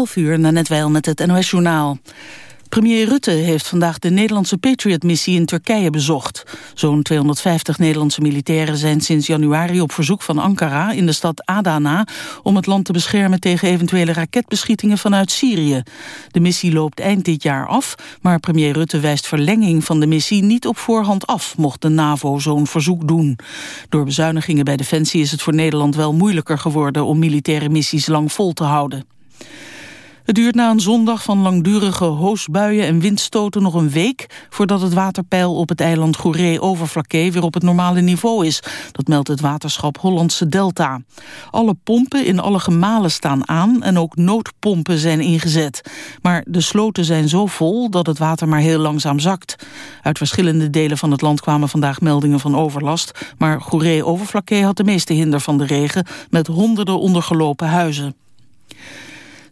11 uur, na net wel met het NOS-journaal. Premier Rutte heeft vandaag de Nederlandse Patriot-missie in Turkije bezocht. Zo'n 250 Nederlandse militairen zijn sinds januari op verzoek van Ankara in de stad Adana om het land te beschermen tegen eventuele raketbeschietingen vanuit Syrië. De missie loopt eind dit jaar af, maar premier Rutte wijst verlenging van de missie niet op voorhand af, mocht de NAVO zo'n verzoek doen. Door bezuinigingen bij Defensie is het voor Nederland wel moeilijker geworden om militaire missies lang vol te houden. Het duurt na een zondag van langdurige hoosbuien en windstoten nog een week... voordat het waterpeil op het eiland Goeree-Overflakkee weer op het normale niveau is. Dat meldt het waterschap Hollandse Delta. Alle pompen in alle gemalen staan aan en ook noodpompen zijn ingezet. Maar de sloten zijn zo vol dat het water maar heel langzaam zakt. Uit verschillende delen van het land kwamen vandaag meldingen van overlast... maar Goeree-Overflakkee had de meeste hinder van de regen... met honderden ondergelopen huizen.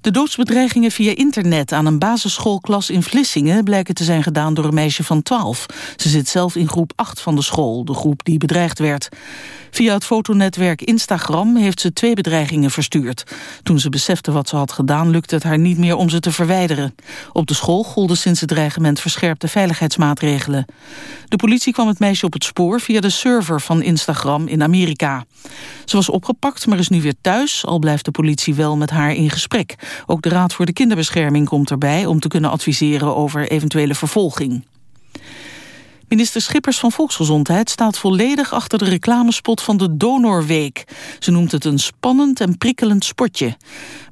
De doodsbedreigingen via internet aan een basisschoolklas in Vlissingen blijken te zijn gedaan door een meisje van 12. Ze zit zelf in groep 8 van de school, de groep die bedreigd werd. Via het fotonetwerk Instagram heeft ze twee bedreigingen verstuurd. Toen ze besefte wat ze had gedaan, lukte het haar niet meer om ze te verwijderen. Op de school golden sinds het dreigement verscherpte veiligheidsmaatregelen. De politie kwam het meisje op het spoor via de server van Instagram in Amerika. Ze was opgepakt, maar is nu weer thuis, al blijft de politie wel met haar in gesprek. Ook de Raad voor de Kinderbescherming komt erbij om te kunnen adviseren over eventuele vervolging. Minister Schippers van Volksgezondheid staat volledig achter de reclamespot van de Donorweek. Ze noemt het een spannend en prikkelend spotje.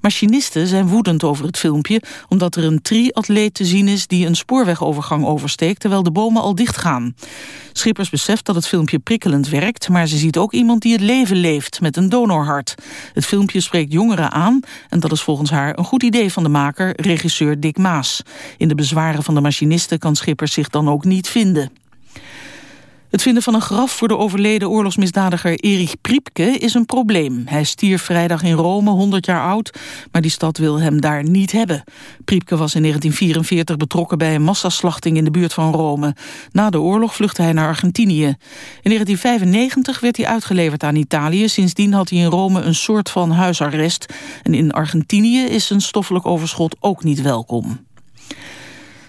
Machinisten zijn woedend over het filmpje... omdat er een triatleet te zien is die een spoorwegovergang oversteekt... terwijl de bomen al dichtgaan. Schippers beseft dat het filmpje prikkelend werkt... maar ze ziet ook iemand die het leven leeft met een donorhart. Het filmpje spreekt jongeren aan... en dat is volgens haar een goed idee van de maker, regisseur Dick Maas. In de bezwaren van de machinisten kan Schippers zich dan ook niet vinden. Het vinden van een graf voor de overleden oorlogsmisdadiger Erich Priepke is een probleem. Hij stierf vrijdag in Rome, 100 jaar oud, maar die stad wil hem daar niet hebben. Priepke was in 1944 betrokken bij een massaslachting in de buurt van Rome. Na de oorlog vluchtte hij naar Argentinië. In 1995 werd hij uitgeleverd aan Italië. Sindsdien had hij in Rome een soort van huisarrest. En in Argentinië is een stoffelijk overschot ook niet welkom.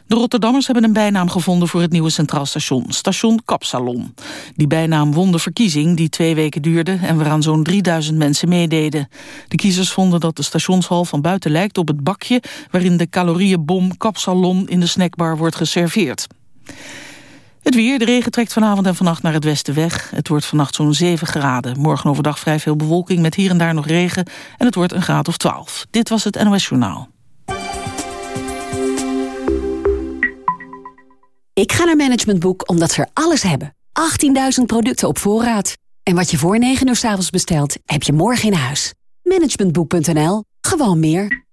De Rotterdammers hebben een bijnaam gevonden voor het nieuwe Centraal Station. Station Kapsalon. Die bijnaam won de verkiezing die twee weken duurde... en waaraan zo'n 3000 mensen meededen. De kiezers vonden dat de stationshal van buiten lijkt op het bakje... waarin de calorieënbom Kapsalon in de snackbar wordt geserveerd. Het weer, de regen trekt vanavond en vannacht naar het westen weg. Het wordt vannacht zo'n 7 graden. Morgen overdag vrij veel bewolking met hier en daar nog regen. En het wordt een graad of 12. Dit was het NOS Journaal. Ik ga naar Management Boek omdat ze er alles hebben. 18.000 producten op voorraad. En wat je voor 9 uur s avonds bestelt, heb je morgen in huis. Managementboek.nl. Gewoon meer.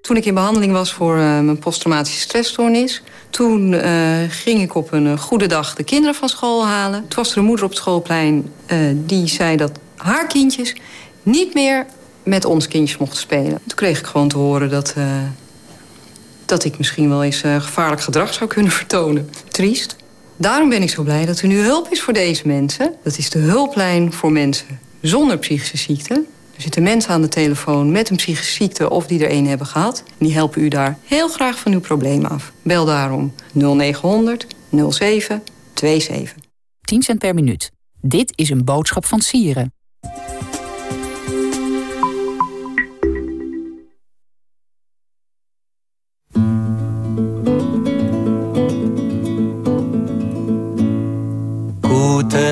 Toen ik in behandeling was voor uh, mijn posttraumatische stressstoornis... toen uh, ging ik op een uh, goede dag de kinderen van school halen. Toen was er een moeder op het schoolplein die zei dat haar kindjes... niet meer met ons kindjes mochten spelen. Toen kreeg ik gewoon te horen dat dat ik misschien wel eens uh, gevaarlijk gedrag zou kunnen vertonen. Triest. Daarom ben ik zo blij dat er nu hulp is voor deze mensen. Dat is de hulplijn voor mensen zonder psychische ziekte. Er zitten mensen aan de telefoon met een psychische ziekte of die er een hebben gehad. En die helpen u daar heel graag van uw probleem af. Bel daarom 0900 07 27. 10 cent per minuut. Dit is een boodschap van Sieren.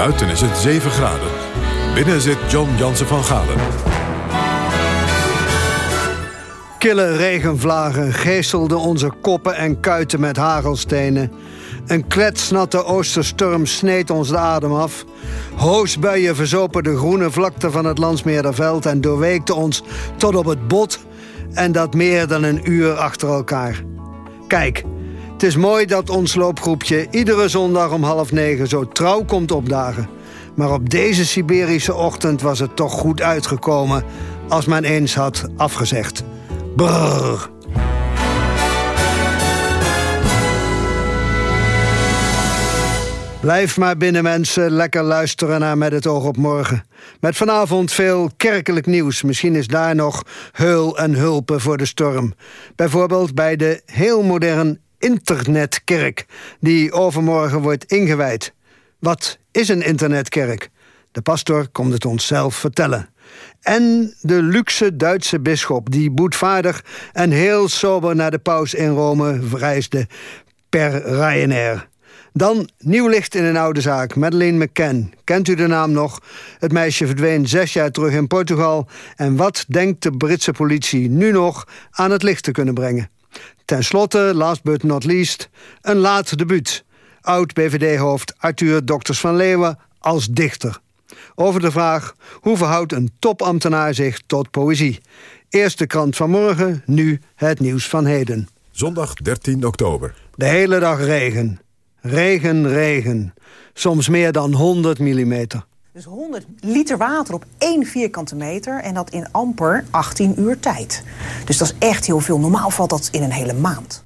Buiten is het 7 graden. Binnen zit John Jansen van Galen. Kille regenvlagen geestelden onze koppen en kuiten met hagelstenen. Een kletsnatte oosterstorm sneed ons de adem af. Hoosbuien verzopen de groene vlakte van het Landsmeerderveld... en doorweekte ons tot op het bot En dat meer dan een uur achter elkaar. Kijk, het is mooi dat ons loopgroepje iedere zondag om half negen zo trouw komt opdagen. Maar op deze Siberische ochtend was het toch goed uitgekomen als men eens had afgezegd. Brrr. Blijf maar binnen mensen, lekker luisteren naar Met het oog op morgen. Met vanavond veel kerkelijk nieuws. Misschien is daar nog heul en hulpen voor de storm. Bijvoorbeeld bij de heel modern internetkerk... die overmorgen wordt ingewijd. Wat is een internetkerk? De pastor komt het ons zelf vertellen. En de luxe Duitse bisschop die boetvaardig en heel sober naar de paus in Rome reisde per Ryanair. Dan nieuw licht in een oude zaak. Madeleine McCann. Kent u de naam nog? Het meisje verdween zes jaar terug in Portugal. En wat denkt de Britse politie nu nog aan het licht te kunnen brengen? Ten slotte, last but not least, een laat debuut. Oud-BVD-hoofd Arthur Dokters van Leeuwen als dichter. Over de vraag hoe verhoudt een topambtenaar zich tot poëzie. Eerst de krant van morgen, nu het nieuws van heden. Zondag 13 oktober. De hele dag regen. Regen, regen. Soms meer dan 100 millimeter. Dus 100 liter water op één vierkante meter en dat in amper 18 uur tijd. Dus dat is echt heel veel. Normaal valt dat in een hele maand.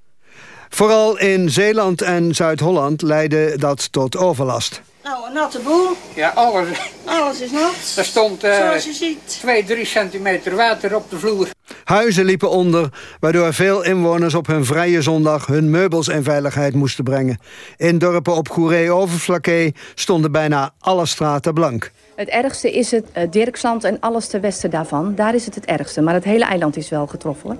Vooral in Zeeland en Zuid-Holland leidde dat tot overlast. Nou, een natte boel. Ja, alles. Alles is nat. Er stond uh, Zoals je ziet. 2, 3 centimeter water op de vloer. Huizen liepen onder, waardoor veel inwoners op hun vrije zondag hun meubels in veiligheid moesten brengen. In dorpen op Goeree-Overflakkee stonden bijna alle straten blank. Het ergste is het uh, Dirksland en alles ten westen daarvan. Daar is het het ergste, maar het hele eiland is wel getroffen. Hoor.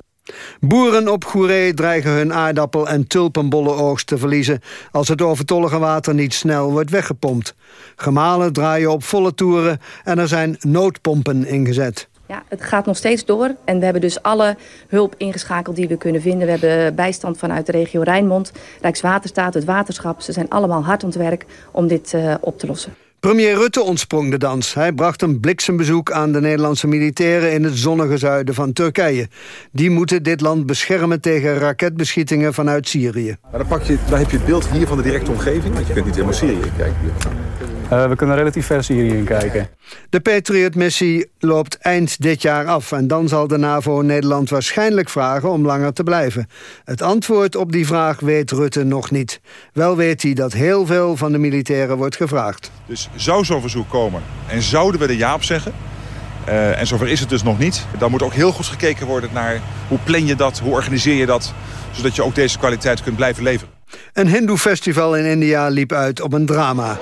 Boeren op Goeree dreigen hun aardappel- en tulpenbollenoogst te verliezen... als het overtollige water niet snel wordt weggepompt. Gemalen draaien op volle toeren en er zijn noodpompen ingezet. Ja, het gaat nog steeds door. En we hebben dus alle hulp ingeschakeld die we kunnen vinden. We hebben bijstand vanuit de regio Rijnmond, Rijkswaterstaat, het waterschap. Ze zijn allemaal hard aan het werk om dit uh, op te lossen. Premier Rutte ontsprong de dans. Hij bracht een bliksembezoek aan de Nederlandse militairen... in het zonnige zuiden van Turkije. Die moeten dit land beschermen tegen raketbeschietingen vanuit Syrië. Dan, pak je, dan heb je het beeld hier van de directe omgeving... want je kunt niet helemaal Syrië kijken. Uh, we kunnen relatief ver Syrië in kijken. De Patriot-missie loopt eind dit jaar af... en dan zal de NAVO Nederland waarschijnlijk vragen om langer te blijven. Het antwoord op die vraag weet Rutte nog niet. Wel weet hij dat heel veel van de militairen wordt gevraagd. Dus zou zo'n verzoek komen en zouden we de ja op zeggen... Uh, en zover is het dus nog niet. Dan moet ook heel goed gekeken worden naar hoe plan je dat, hoe organiseer je dat... zodat je ook deze kwaliteit kunt blijven leveren. Een hindoe-festival in India liep uit op een drama.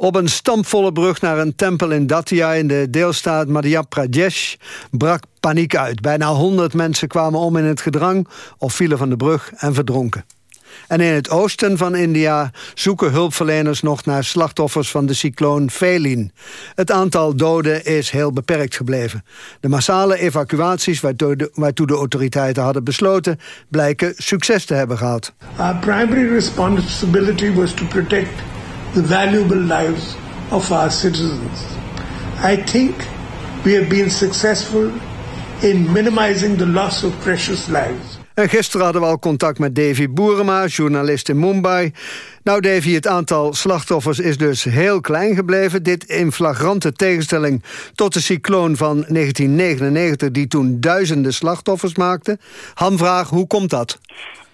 Op een stampvolle brug naar een tempel in Datia in de deelstaat Madhya Pradesh brak paniek uit. Bijna 100 mensen kwamen om in het gedrang of vielen van de brug en verdronken. En in het oosten van India zoeken hulpverleners nog naar slachtoffers van de cycloon Felin. Het aantal doden is heel beperkt gebleven. De massale evacuaties waartoe de, autoriteiten hadden besloten blijken succes te hebben gehad. Our primary responsibility was to protect the valuable lives of our citizens. I think we have been successful in minimizing the loss of precious lives. En gisteren hadden we al contact met Davy Boerema, journalist in Mumbai. Nou Davy, het aantal slachtoffers is dus heel klein gebleven. Dit in flagrante tegenstelling tot de cycloon van 1999... die toen duizenden slachtoffers maakte. Hamvraag, hoe komt dat?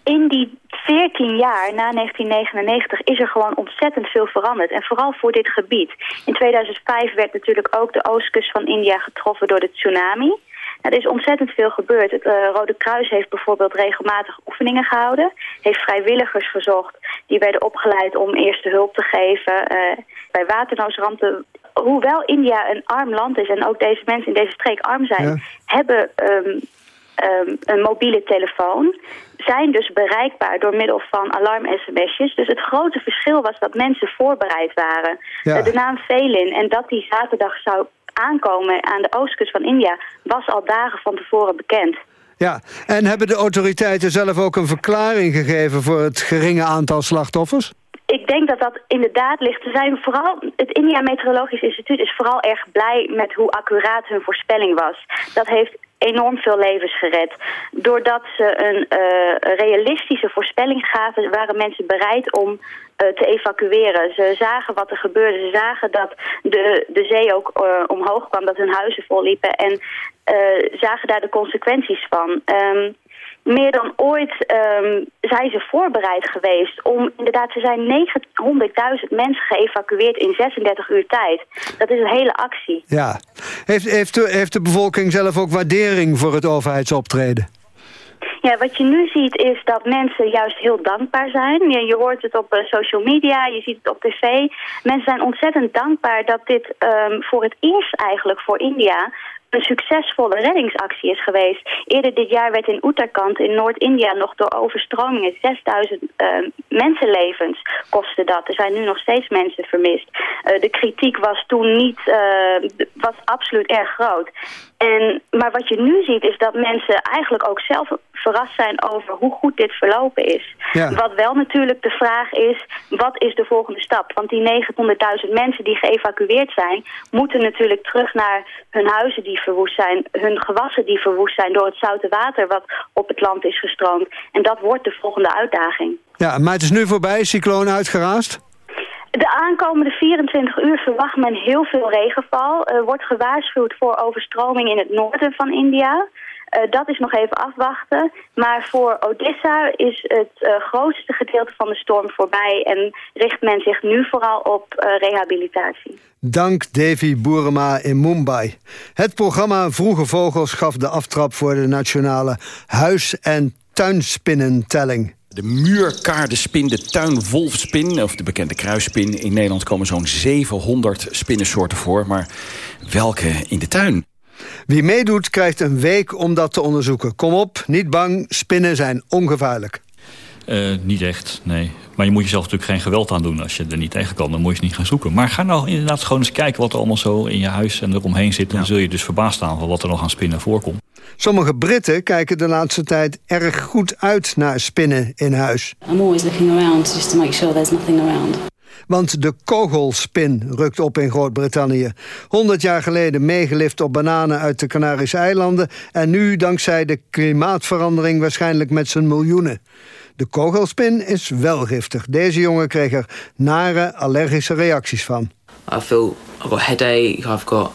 In die 14 jaar na 1999 is er gewoon ontzettend veel veranderd. En vooral voor dit gebied. In 2005 werd natuurlijk ook de oostkust van India getroffen door de tsunami. er is ontzettend veel gebeurd. Het uh, Rode Kruis heeft bijvoorbeeld regelmatig oefeningen gehouden. Heeft vrijwilligers gezocht die werden opgeleid om eerste hulp te geven. Uh, bij waternoodrampen hoewel India een arm land is en ook deze mensen in deze streek arm zijn... Ja. hebben um, um, een mobiele telefoon zijn dus bereikbaar door middel van alarm-sms'jes. Dus het grote verschil was dat mensen voorbereid waren. Ja. De naam Velin en dat die zaterdag zou aankomen aan de oostkust van India... was al dagen van tevoren bekend. Ja, en hebben de autoriteiten zelf ook een verklaring gegeven... voor het geringe aantal slachtoffers? ik denk dat dat inderdaad ligt. Er zijn vooral, het India Meteorologisch Instituut is vooral erg blij met hoe accuraat hun voorspelling was. Dat heeft enorm veel levens gered. Doordat ze een uh, realistische voorspelling gaven, waren mensen bereid om uh, te evacueren. Ze zagen wat er gebeurde. Ze zagen dat de, de zee ook uh, omhoog kwam, dat hun huizen vol liepen. En zagen daar de consequenties van. Um, meer dan ooit um, zijn ze voorbereid geweest om inderdaad, ze zijn 900.000 mensen geëvacueerd in 36 uur tijd. Dat is een hele actie. Ja. Heeft, heeft, de, heeft de bevolking zelf ook waardering voor het overheidsoptreden? Ja, wat je nu ziet is dat mensen juist heel dankbaar zijn. Je, je hoort het op uh, social media, je ziet het op tv. Mensen zijn ontzettend dankbaar dat dit um, voor het eerst eigenlijk voor India een succesvolle reddingsactie is geweest. Eerder dit jaar werd in Uttarakhand in Noord-India nog door overstromingen 6000 uh, mensenlevens kostte dat. Er zijn nu nog steeds mensen vermist. Uh, de kritiek was toen niet, uh, was absoluut erg groot. En, maar wat je nu ziet is dat mensen eigenlijk ook zelf verrast zijn over hoe goed dit verlopen is. Ja. Wat wel natuurlijk de vraag is, wat is de volgende stap? Want die 900.000 mensen die geëvacueerd zijn, moeten natuurlijk terug naar hun huizen die verwoest zijn, hun gewassen die verwoest zijn door het zoute water wat op het land is gestroomd. En dat wordt de volgende uitdaging. Ja, maar het is nu voorbij, cycloon uitgeraasd? De aankomende 24 uur verwacht men heel veel regenval. Er wordt gewaarschuwd voor overstroming in het noorden van India. Uh, dat is nog even afwachten. Maar voor Odessa is het uh, grootste gedeelte van de storm voorbij... en richt men zich nu vooral op uh, rehabilitatie. Dank Davy Boerema in Mumbai. Het programma Vroege Vogels gaf de aftrap voor de nationale huis- en tuinspinnentelling. De muurkaardespin, de tuinwolfspin, of de bekende kruisspin. In Nederland komen zo'n 700 spinnensoorten voor, maar welke in de tuin? Wie meedoet krijgt een week om dat te onderzoeken. Kom op, niet bang, spinnen zijn ongevaarlijk. Uh, niet echt, nee. Maar je moet jezelf natuurlijk geen geweld aan doen. Als je er niet tegen kan, dan moet je het niet gaan zoeken. Maar ga nou inderdaad gewoon eens kijken wat er allemaal zo in je huis en eromheen zit. Dan ja. zul je dus verbaasd staan van wat er nog aan spinnen voorkomt. Sommige Britten kijken de laatste tijd erg goed uit naar spinnen in huis. I'm always looking around just to make sure there's nothing around. Want de kogelspin rukt op in Groot-Brittannië. 100 jaar geleden meegelift op bananen uit de Canarische eilanden... en nu dankzij de klimaatverandering waarschijnlijk met zijn miljoenen. De kogelspin is wel giftig. Deze jongen kreeg er nare allergische reacties van. I feel I've got headache, I've got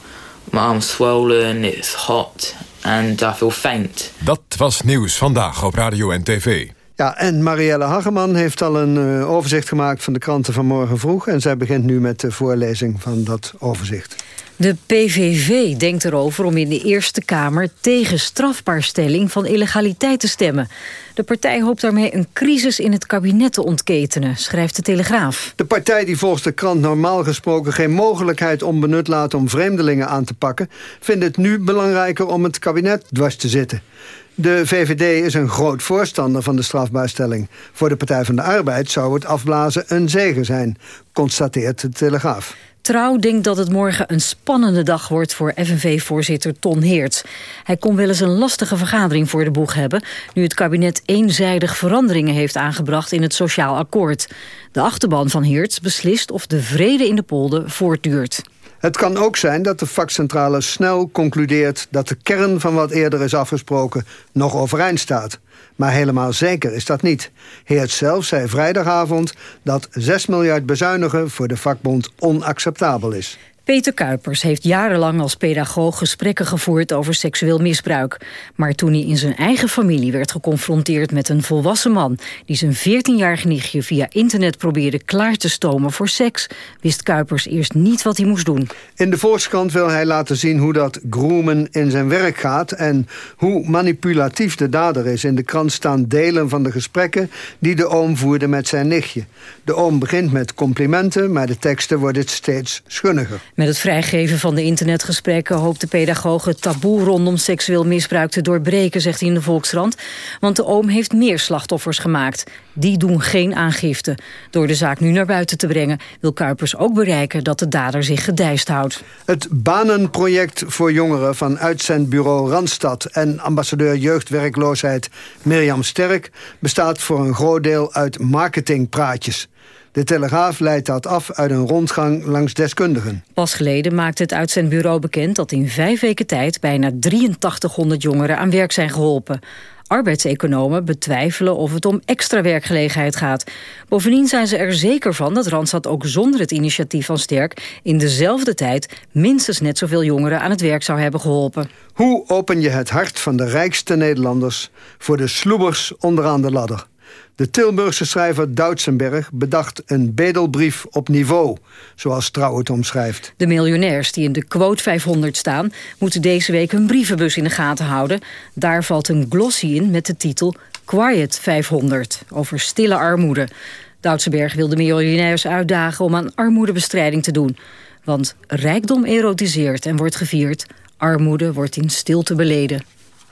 my arms swollen, it's hot and I feel faint. Dat was nieuws vandaag op radio en tv. Ja, en Marielle Hageman heeft al een uh, overzicht gemaakt van de kranten van morgen vroeg. En zij begint nu met de voorlezing van dat overzicht. De PVV denkt erover om in de Eerste Kamer tegen strafbaarstelling van illegaliteit te stemmen. De partij hoopt daarmee een crisis in het kabinet te ontketenen, schrijft de Telegraaf. De partij die volgens de krant normaal gesproken geen mogelijkheid onbenut laat om vreemdelingen aan te pakken, vindt het nu belangrijker om het kabinet dwars te zitten. De VVD is een groot voorstander van de strafbaarstelling. Voor de Partij van de Arbeid zou het afblazen een zegen zijn, constateert de Telegraaf. Trouw denkt dat het morgen een spannende dag wordt voor FNV-voorzitter Ton Heerts. Hij kon wel eens een lastige vergadering voor de boeg hebben... nu het kabinet eenzijdig veranderingen heeft aangebracht in het sociaal akkoord. De achterban van Heerts beslist of de vrede in de polder voortduurt. Het kan ook zijn dat de vakcentrale snel concludeert... dat de kern van wat eerder is afgesproken nog overeind staat. Maar helemaal zeker is dat niet. Heert zelf zei vrijdagavond dat 6 miljard bezuinigen... voor de vakbond onacceptabel is. Peter Kuipers heeft jarenlang als pedagoog gesprekken gevoerd over seksueel misbruik. Maar toen hij in zijn eigen familie werd geconfronteerd met een volwassen man... die zijn 14-jarige nichtje via internet probeerde klaar te stomen voor seks... wist Kuipers eerst niet wat hij moest doen. In de Volkskrant wil hij laten zien hoe dat groomen in zijn werk gaat... en hoe manipulatief de dader is. In de krant staan delen van de gesprekken die de oom voerde met zijn nichtje. De oom begint met complimenten, maar de teksten worden steeds schunniger. Met het vrijgeven van de internetgesprekken hoopt de pedagoog het taboe rondom seksueel misbruik te doorbreken, zegt hij in de Volkskrant. Want de oom heeft meer slachtoffers gemaakt. Die doen geen aangifte. Door de zaak nu naar buiten te brengen wil Kuipers ook bereiken dat de dader zich gedijst houdt. Het banenproject voor jongeren van uitzendbureau Randstad en ambassadeur jeugdwerkloosheid Mirjam Sterk bestaat voor een groot deel uit marketingpraatjes. De Telegraaf leidt dat af uit een rondgang langs deskundigen. Pas geleden maakte het uitzendbureau bekend dat in vijf weken tijd... bijna 8300 jongeren aan werk zijn geholpen. Arbeidseconomen betwijfelen of het om extra werkgelegenheid gaat. Bovendien zijn ze er zeker van dat Randstad ook zonder het initiatief van Sterk... in dezelfde tijd minstens net zoveel jongeren aan het werk zou hebben geholpen. Hoe open je het hart van de rijkste Nederlanders... voor de sloebers onderaan de ladder? De Tilburgse schrijver Doutsenberg bedacht een bedelbrief op niveau, zoals Trouw het omschrijft. De miljonairs die in de quote 500 staan... moeten deze week hun brievenbus in de gaten houden. Daar valt een glossy in met de titel Quiet 500, over stille armoede. Doutsenberg wil de miljonairs uitdagen om aan armoedebestrijding te doen. Want rijkdom erotiseert en wordt gevierd. Armoede wordt in stilte beleden.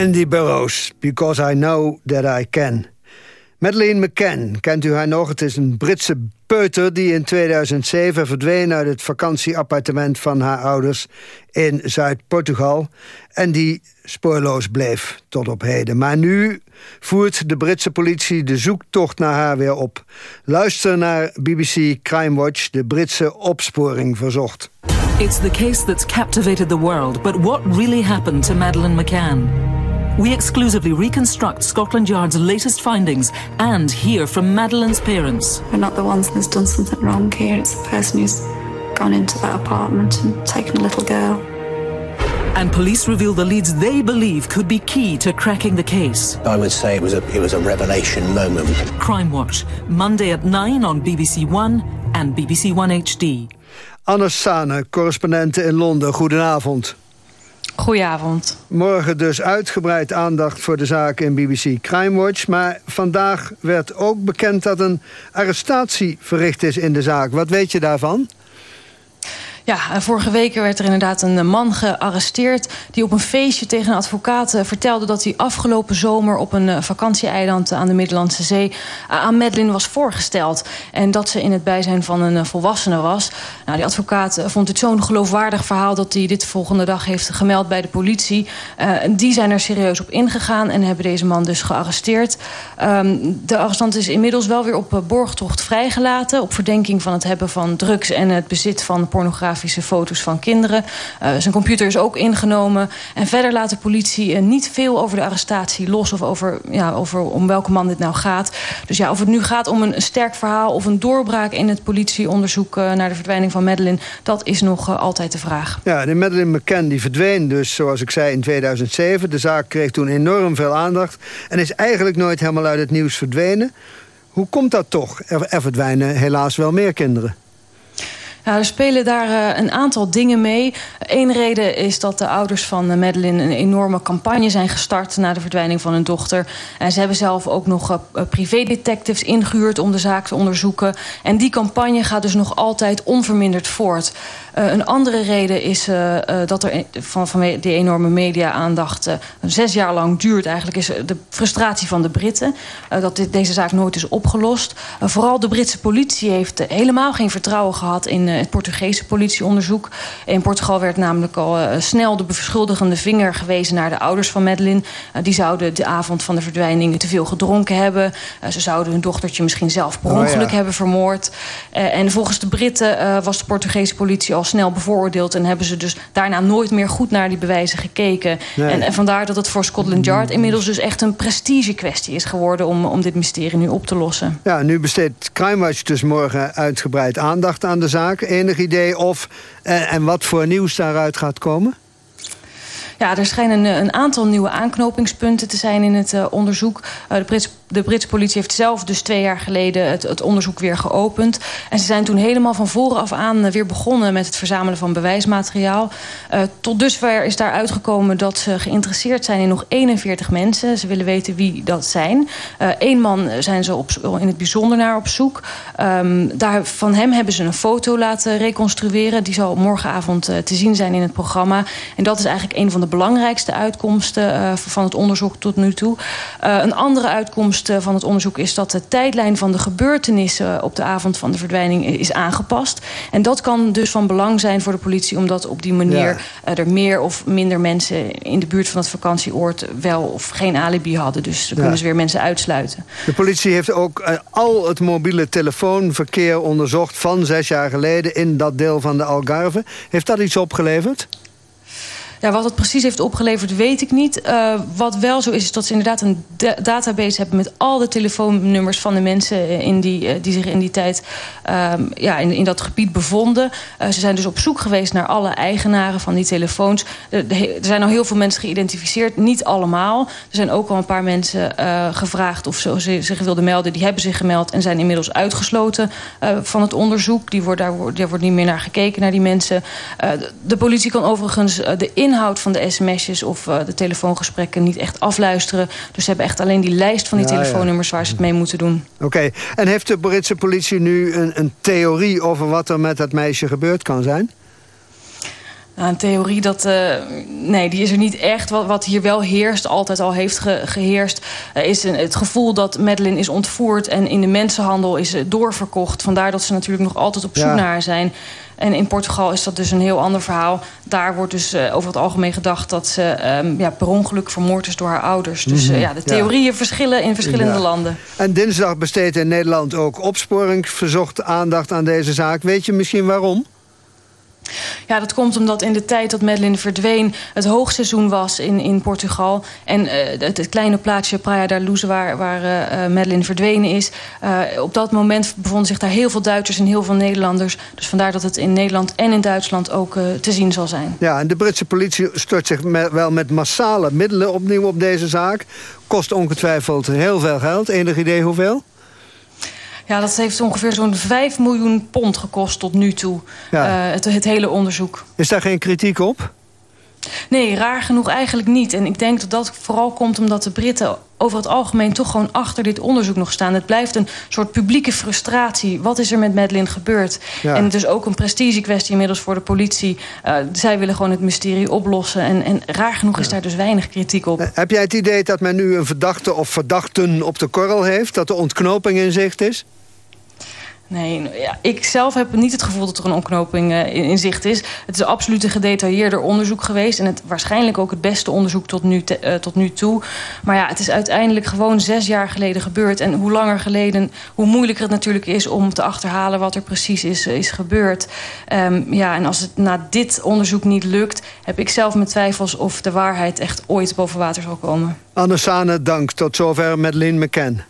Andy Burroughs, Because I Know That I Can. Madeleine McCann, kent u haar nog? Het is een Britse peuter die in 2007 verdween... uit het vakantieappartement van haar ouders in Zuid-Portugal... en die spoorloos bleef tot op heden. Maar nu voert de Britse politie de zoektocht naar haar weer op. Luister naar BBC Crime Watch, de Britse opsporing verzocht. It's the case that's captivated the world, but what really happened to Madeleine McCann? We exclusively reconstruct Scotland Yard's latest findings and hear from Madeline's parents. We're not the ones that's done something wrong here. It's the person who's gone into that apartment and taken a little girl. And police reveal the leads they believe could be key to cracking the case. I would say it was a, it was a revelation moment. Crime Watch, Monday at 9 on BBC One and BBC One HD. Anne Sane, correspondente in Londen. Goedenavond. Goedenavond. Morgen dus uitgebreid aandacht voor de zaak in BBC Crime Watch. Maar vandaag werd ook bekend dat een arrestatie verricht is in de zaak. Wat weet je daarvan? Ja, vorige week werd er inderdaad een man gearresteerd... die op een feestje tegen een advocaat eh, vertelde... dat hij afgelopen zomer op een eh, vakantieeiland aan de Middellandse Zee... aan Madeline was voorgesteld. En dat ze in het bijzijn van een volwassene was. Nou, die advocaat vond het zo'n geloofwaardig verhaal... dat hij dit volgende dag heeft gemeld bij de politie. Uh, die zijn er serieus op ingegaan en hebben deze man dus gearresteerd. Um, de arrestant is inmiddels wel weer op borgtocht vrijgelaten... op verdenking van het hebben van drugs en het bezit van pornografie foto's van kinderen. Uh, zijn computer is ook ingenomen. En verder laat de politie uh, niet veel over de arrestatie los... of over, ja, over om welke man dit nou gaat. Dus ja, of het nu gaat om een, sterk verhaal... of een doorbraak in het politieonderzoek uh, naar de verdwijning van Madeleine... dat is nog altijd de vraag. Ja, de Madeleine McCann die verdween dus, zoals ik zei, in 2007. De zaak kreeg toen enorm veel aandacht... en is eigenlijk nooit helemaal uit het nieuws verdwenen. Hoe komt dat toch? Er verdwijnen helaas wel meer kinderen. Ja, er spelen daar uh, een aantal dingen mee. Eén reden is dat de ouders van uh, Madeline een enorme campagne zijn gestart... na de verdwijning van hun dochter. En ze hebben zelf ook nog uh, privédetectives ingehuurd om de zaak te onderzoeken. En die campagne gaat dus nog altijd onverminderd voort. Uh, een andere reden is uh, uh, dat er van, van die enorme media-aandacht zes jaar lang duurt. Eigenlijk is de frustratie van de Britten. dat deze zaak nooit is opgelost. vooral de Britse politie heeft helemaal geen vertrouwen gehad in het Portugese politieonderzoek. In Portugal werd namelijk al snel de beschuldigende vinger gewezen naar de ouders van Madeleine. die zouden de avond van de verdwijning te veel gedronken hebben. ze zouden hun dochtertje misschien zelf per ongeluk oh, ja. hebben vermoord. en volgens de Britten was de Portugese politie al snel bevooroordeeld... en hebben ze dus daarna nooit meer goed naar die bewijzen gekeken. Nee. En, en, vandaar dat het voor Scotland Yard inmiddels dus echt een prestige kwestie is geworden... om, om dit mysterie nu op te lossen. Ja, nu besteedt Crime Watch dus morgen uitgebreid aandacht aan de zaak. Enig idee of en, en wat voor nieuws daaruit gaat komen? Ja, er schijnen een, een, aantal nieuwe aanknopingspunten te zijn in het uh, onderzoek. De, de Britse politie heeft zelf dus twee jaar geleden het, het, onderzoek weer geopend. En ze zijn toen helemaal van voren af aan uh, weer begonnen met het verzamelen van bewijsmateriaal. tot dusver is daar uitgekomen dat ze geïnteresseerd zijn in nog 41 mensen. Ze willen weten wie dat zijn. Eén man zijn ze op, in het bijzonder naar op zoek. Daar, van hem hebben ze een foto laten reconstrueren. Die zal morgenavond te zien zijn in het programma. En dat is eigenlijk een van de belangrijkste uitkomsten van het onderzoek tot nu toe. Een andere uitkomst uh, van het onderzoek is dat de tijdlijn van de gebeurtenissen op de avond van de verdwijning is aangepast. En dat kan dus van belang zijn voor de politie, omdat op die manier ja. er meer of minder mensen in de buurt van het vakantieoord wel of geen alibi hadden. Dus dan kunnen ze weer mensen uitsluiten. De politie heeft ook al het mobiele telefoonverkeer onderzocht van zes jaar geleden in dat deel van de Algarve. Heeft dat iets opgeleverd? Ja, wat het precies heeft opgeleverd, weet ik niet. Uh, wat wel zo is, is dat ze inderdaad een da database hebben... met al de telefoonnummers van de mensen in die, uh, die zich in die tijd um, ja, in, in dat gebied bevonden. Ze zijn dus op zoek geweest naar alle eigenaren van die telefoons. Er, zijn al heel veel mensen geïdentificeerd, niet allemaal. Er zijn ook al een paar mensen gevraagd of ze zich wilden melden. Die hebben zich gemeld en zijn inmiddels uitgesloten van het onderzoek. Die wordt, daar, wordt, niet meer naar gekeken, naar die mensen. De politie kan overigens de in inhoud van de sms'jes of uh, de telefoongesprekken niet echt afluisteren. Dus ze hebben echt alleen die lijst van die ja, telefoonnummers waar ze het mee moeten doen. Oké, okay. en heeft de Britse politie nu een, een theorie over wat er met dat meisje gebeurd kan zijn? Nou, een theorie dat... Uh, nee, die is er niet echt. Wat, wat hier wel heerst, altijd al heeft ge, geheerst... Uh, is een, het gevoel dat Madeline is ontvoerd... en in de mensenhandel is doorverkocht. Vandaar dat ze natuurlijk nog altijd op zoek ja. naar haar zijn. En in Portugal is dat dus een heel ander verhaal. Daar wordt dus over het algemeen gedacht... dat ze um, ja, per ongeluk vermoord is door haar ouders. Dus mm -hmm. ja, de theorieën ja. verschillen in verschillende landen. En dinsdag besteedt in Nederland ook opsporing... verzocht aandacht aan deze zaak. Weet je misschien waarom? Ja, dat komt omdat in de tijd dat Madeline verdween... het hoogseizoen was in, in Portugal. En uh, het, kleine plaatsje Praia da Luz, waar, waar uh, Madeline verdwenen is... Op dat moment bevonden zich daar heel veel Duitsers en heel veel Nederlanders. Dus vandaar dat het in Nederland en in Duitsland ook te zien zal zijn. Ja, en de Britse politie stort zich wel met massale middelen opnieuw op deze zaak. Kost ongetwijfeld heel veel geld. Enig idee hoeveel? Ja, dat heeft ongeveer zo'n 5 miljoen pond gekost tot nu toe. Ja. Uh, het, het, hele onderzoek. Is daar geen kritiek op? Nee, raar genoeg eigenlijk niet. En ik denk dat dat vooral komt omdat de Britten over het algemeen toch gewoon achter dit onderzoek nog staan. Het blijft een soort publieke frustratie. Wat is er met Madeleine gebeurd? Ja. En het is ook een prestige kwestie inmiddels voor de politie. Uh, zij willen gewoon het mysterie oplossen. En, en raar genoeg is daar dus weinig kritiek op. Eh, Heb jij het idee dat men nu een verdachte of verdachten op de korrel heeft? Dat de ontknoping in zicht is? Nee, ja, ik zelf heb niet het gevoel dat er een ontknoping uh, in, zicht is. Het is absoluut een gedetailleerder onderzoek geweest... en het waarschijnlijk ook het beste onderzoek tot nu, te, uh, tot nu toe. Maar ja, het is uiteindelijk gewoon zes jaar geleden gebeurd. En hoe langer geleden, hoe moeilijker het natuurlijk is... om te achterhalen wat er precies is, uh, is gebeurd. Um, ja, en als het na dit onderzoek niet lukt... heb ik zelf mijn twijfels of de waarheid echt ooit boven water zal komen. Anne Sane, dank. Tot zover Madeleine McCann.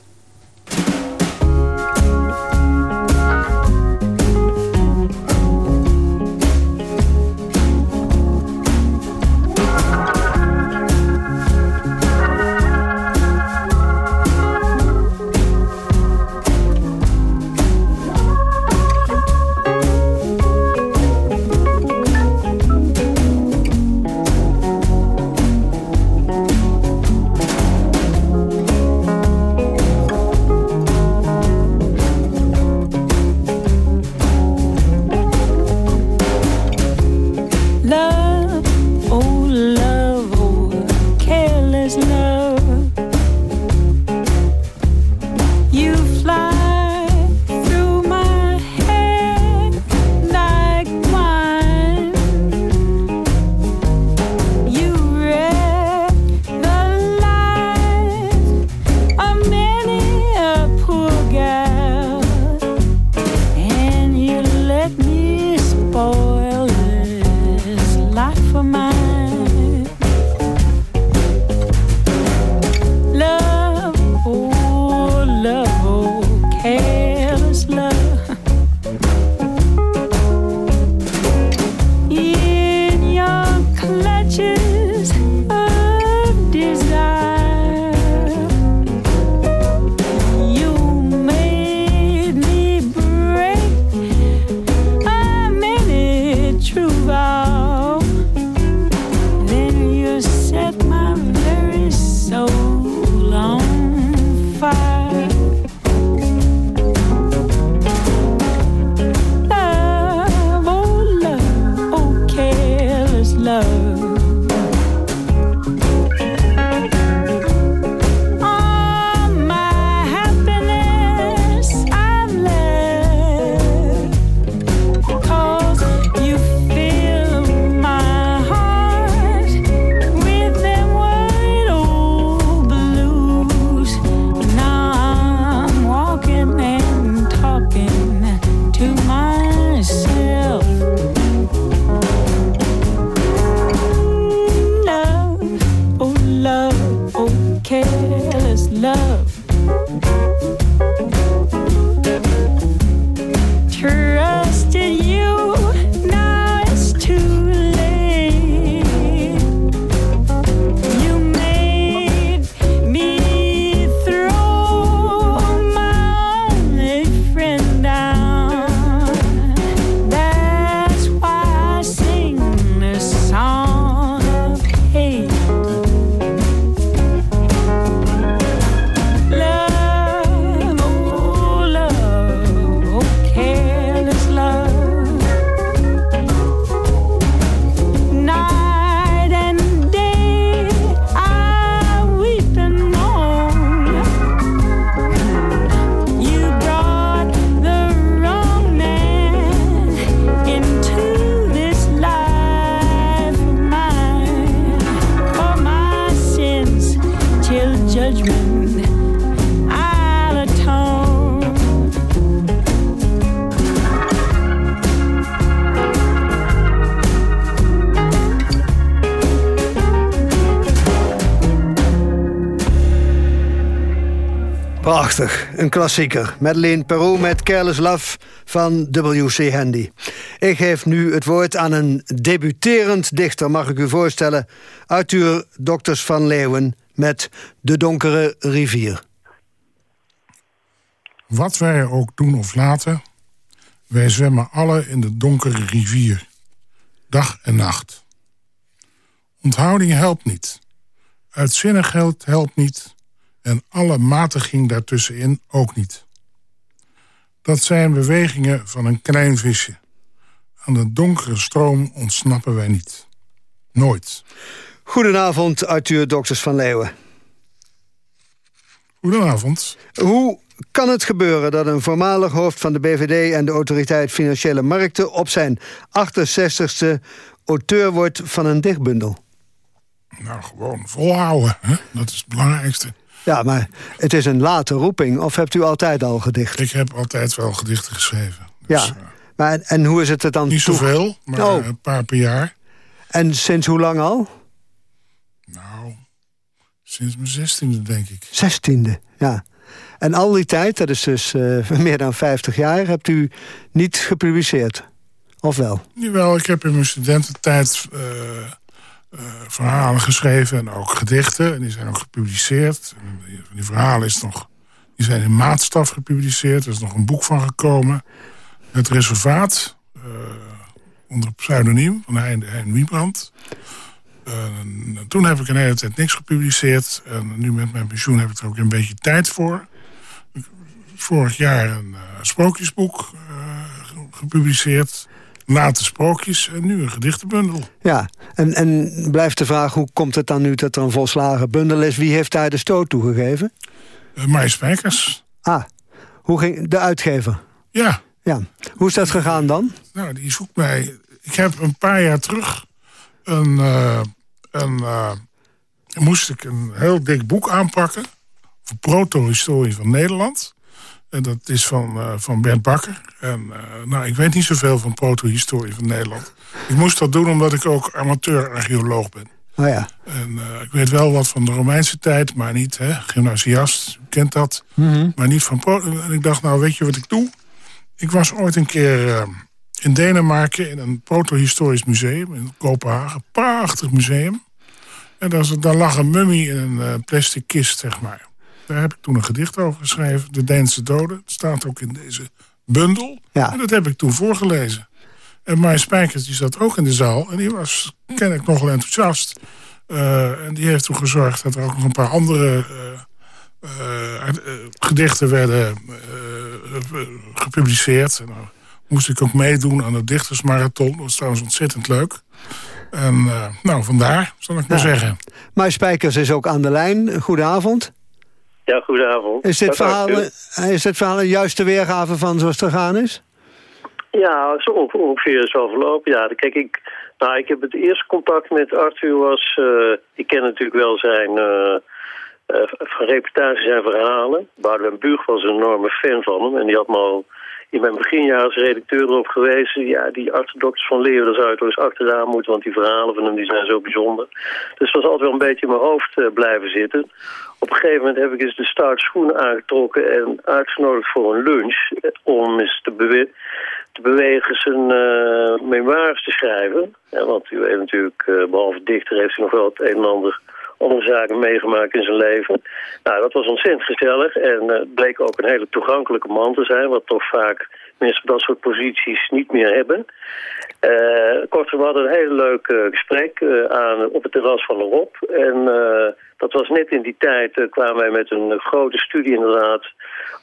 Prachtig, klassieker. Madeleine Peru met Careless Love van W.C. Handy. Ik geef nu het woord aan een debuterend dichter, mag ik u voorstellen. Arthur Dokters van Leeuwen met De Donkere Rivier. Wat wij ook doen of laten... wij zwemmen alle in de donkere rivier. Dag en nacht. Onthouding helpt niet. Uitzinnigheid helpt niet. En alle matiging daartussenin ook niet. Dat zijn bewegingen van een klein visje. Aan de donkere stroom ontsnappen wij niet. Nooit. Goedenavond, Arthur Dokters van Leeuwen. Goedenavond. Hoe kan het gebeuren dat een voormalig hoofd van de BVD... en de Autoriteit Financiële Markten op zijn 68ste auteur wordt van een dichtbundel? Nou, gewoon volhouden. Hè? Dat is het belangrijkste. Ja, maar het is een late roeping. Of hebt u altijd al gedicht? Ik heb altijd wel gedichten geschreven. Dus, ja, maar, en hoe is het er dan Niet zoveel, maar oh. een paar per jaar. En sinds hoe lang al? Nou, sinds mijn zestiende, denk ik. Zestiende, ja. En al die tijd, dat is dus uh, meer dan 50 jaar, hebt u niet gepubliceerd? Of wel? Jawel, ik heb in mijn studententijd uh, uh, verhalen geschreven en ook gedichten. En die zijn ook gepubliceerd. Die, verhalen is nog, die zijn in maatstaf gepubliceerd. Er is nog een boek van gekomen. Het reservaat, onder pseudoniem van Hein, Wiebrand. toen heb ik een hele tijd niks gepubliceerd. En nu met mijn pensioen heb ik er ook een beetje tijd voor vorig jaar een uh, sprookjesboek gepubliceerd. Late sprookjes en nu een gedichtenbundel. Ja, en, en blijft de vraag, hoe komt het dan nu dat er een volslagen bundel is? Wie heeft daar de stoot toegegeven? Uh, Mai Spijkers. Ah, hoe ging de uitgever? Ja. ja. Hoe is dat gegaan dan? Nou, die zoekt mij... Ik heb een paar jaar terug een... een moest ik een heel dik boek aanpakken. Voor proto-historie van Nederland. En dat is van, uh, van Bert Bakker. En uh, nou, ik weet niet zoveel van proto-historie van Nederland. Ik moest dat doen omdat ik ook amateur-archeoloog ben. Oh ja. En uh, ik weet wel wat van de Romeinse tijd, maar niet, hè, gymnasiast, u kent dat. Mm -hmm. Maar niet van proto. En ik dacht, nou, weet je wat ik doe? Ik was ooit een keer in Denemarken in een proto-historisch museum in Kopenhagen. Prachtig museum. En daar, daar lag een mummie in een plastic kist, zeg maar. Daar heb ik toen een gedicht over geschreven. De Deense Doden. Het staat ook in deze bundel. Ja. En dat heb ik toen voorgelezen. En Mai Spijkers die zat ook in de zaal. En die was, ken ik, nogal enthousiast. Uh, en die heeft toen gezorgd dat er ook nog een paar andere uh, uh, gedichten werden gepubliceerd. En dan moest ik ook meedoen aan de dichtersmarathon. Dat was trouwens ontzettend leuk. En nou, vandaar, zal ik maar zeggen. Mai Spijkers is ook aan de lijn. Goedenavond. Ja, goedenavond. Is dit, verhaal, is dit verhaal een juiste weergave van zoals het gegaan is? Ja, zo onge- ongeveer wel verlopen. Ja, kijk, ik, nou, ik heb het eerste contact met Arthur was... eh, ik ken natuurlijk wel zijn... eh eh, van reputatie zijn verhalen. Boudewijn Buug was een enorme fan van hem. En die had me al in mijn beginjaar als redacteur erop gewezen... ja, die orthodox van Leeuwen, daar zou je toch eens achteraan moeten... want die verhalen van hem die zijn zo bijzonder. Dus het was altijd wel een beetje in mijn hoofd eh, blijven zitten. Op een gegeven moment heb ik eens de stoute schoenen aangetrokken... en uitgenodigd voor een lunch eh, om eens te, bewe- te bewegen zijn eh memoires te schrijven. Want u weet natuurlijk, eh, behalve dichter heeft hij nog wel het een en ander andere zaken meegemaakt in zijn leven. Nou, dat was ontzettend gezellig en eh, bleek ook een hele toegankelijke man te zijn, wat toch vaak mensen op dat soort posities niet meer hebben. Eh kortom, we hadden een heel leuk eh, gesprek eh, aan, op het terras van de Rob. En dat was net in die tijd, kwamen wij met een grote studie inderdaad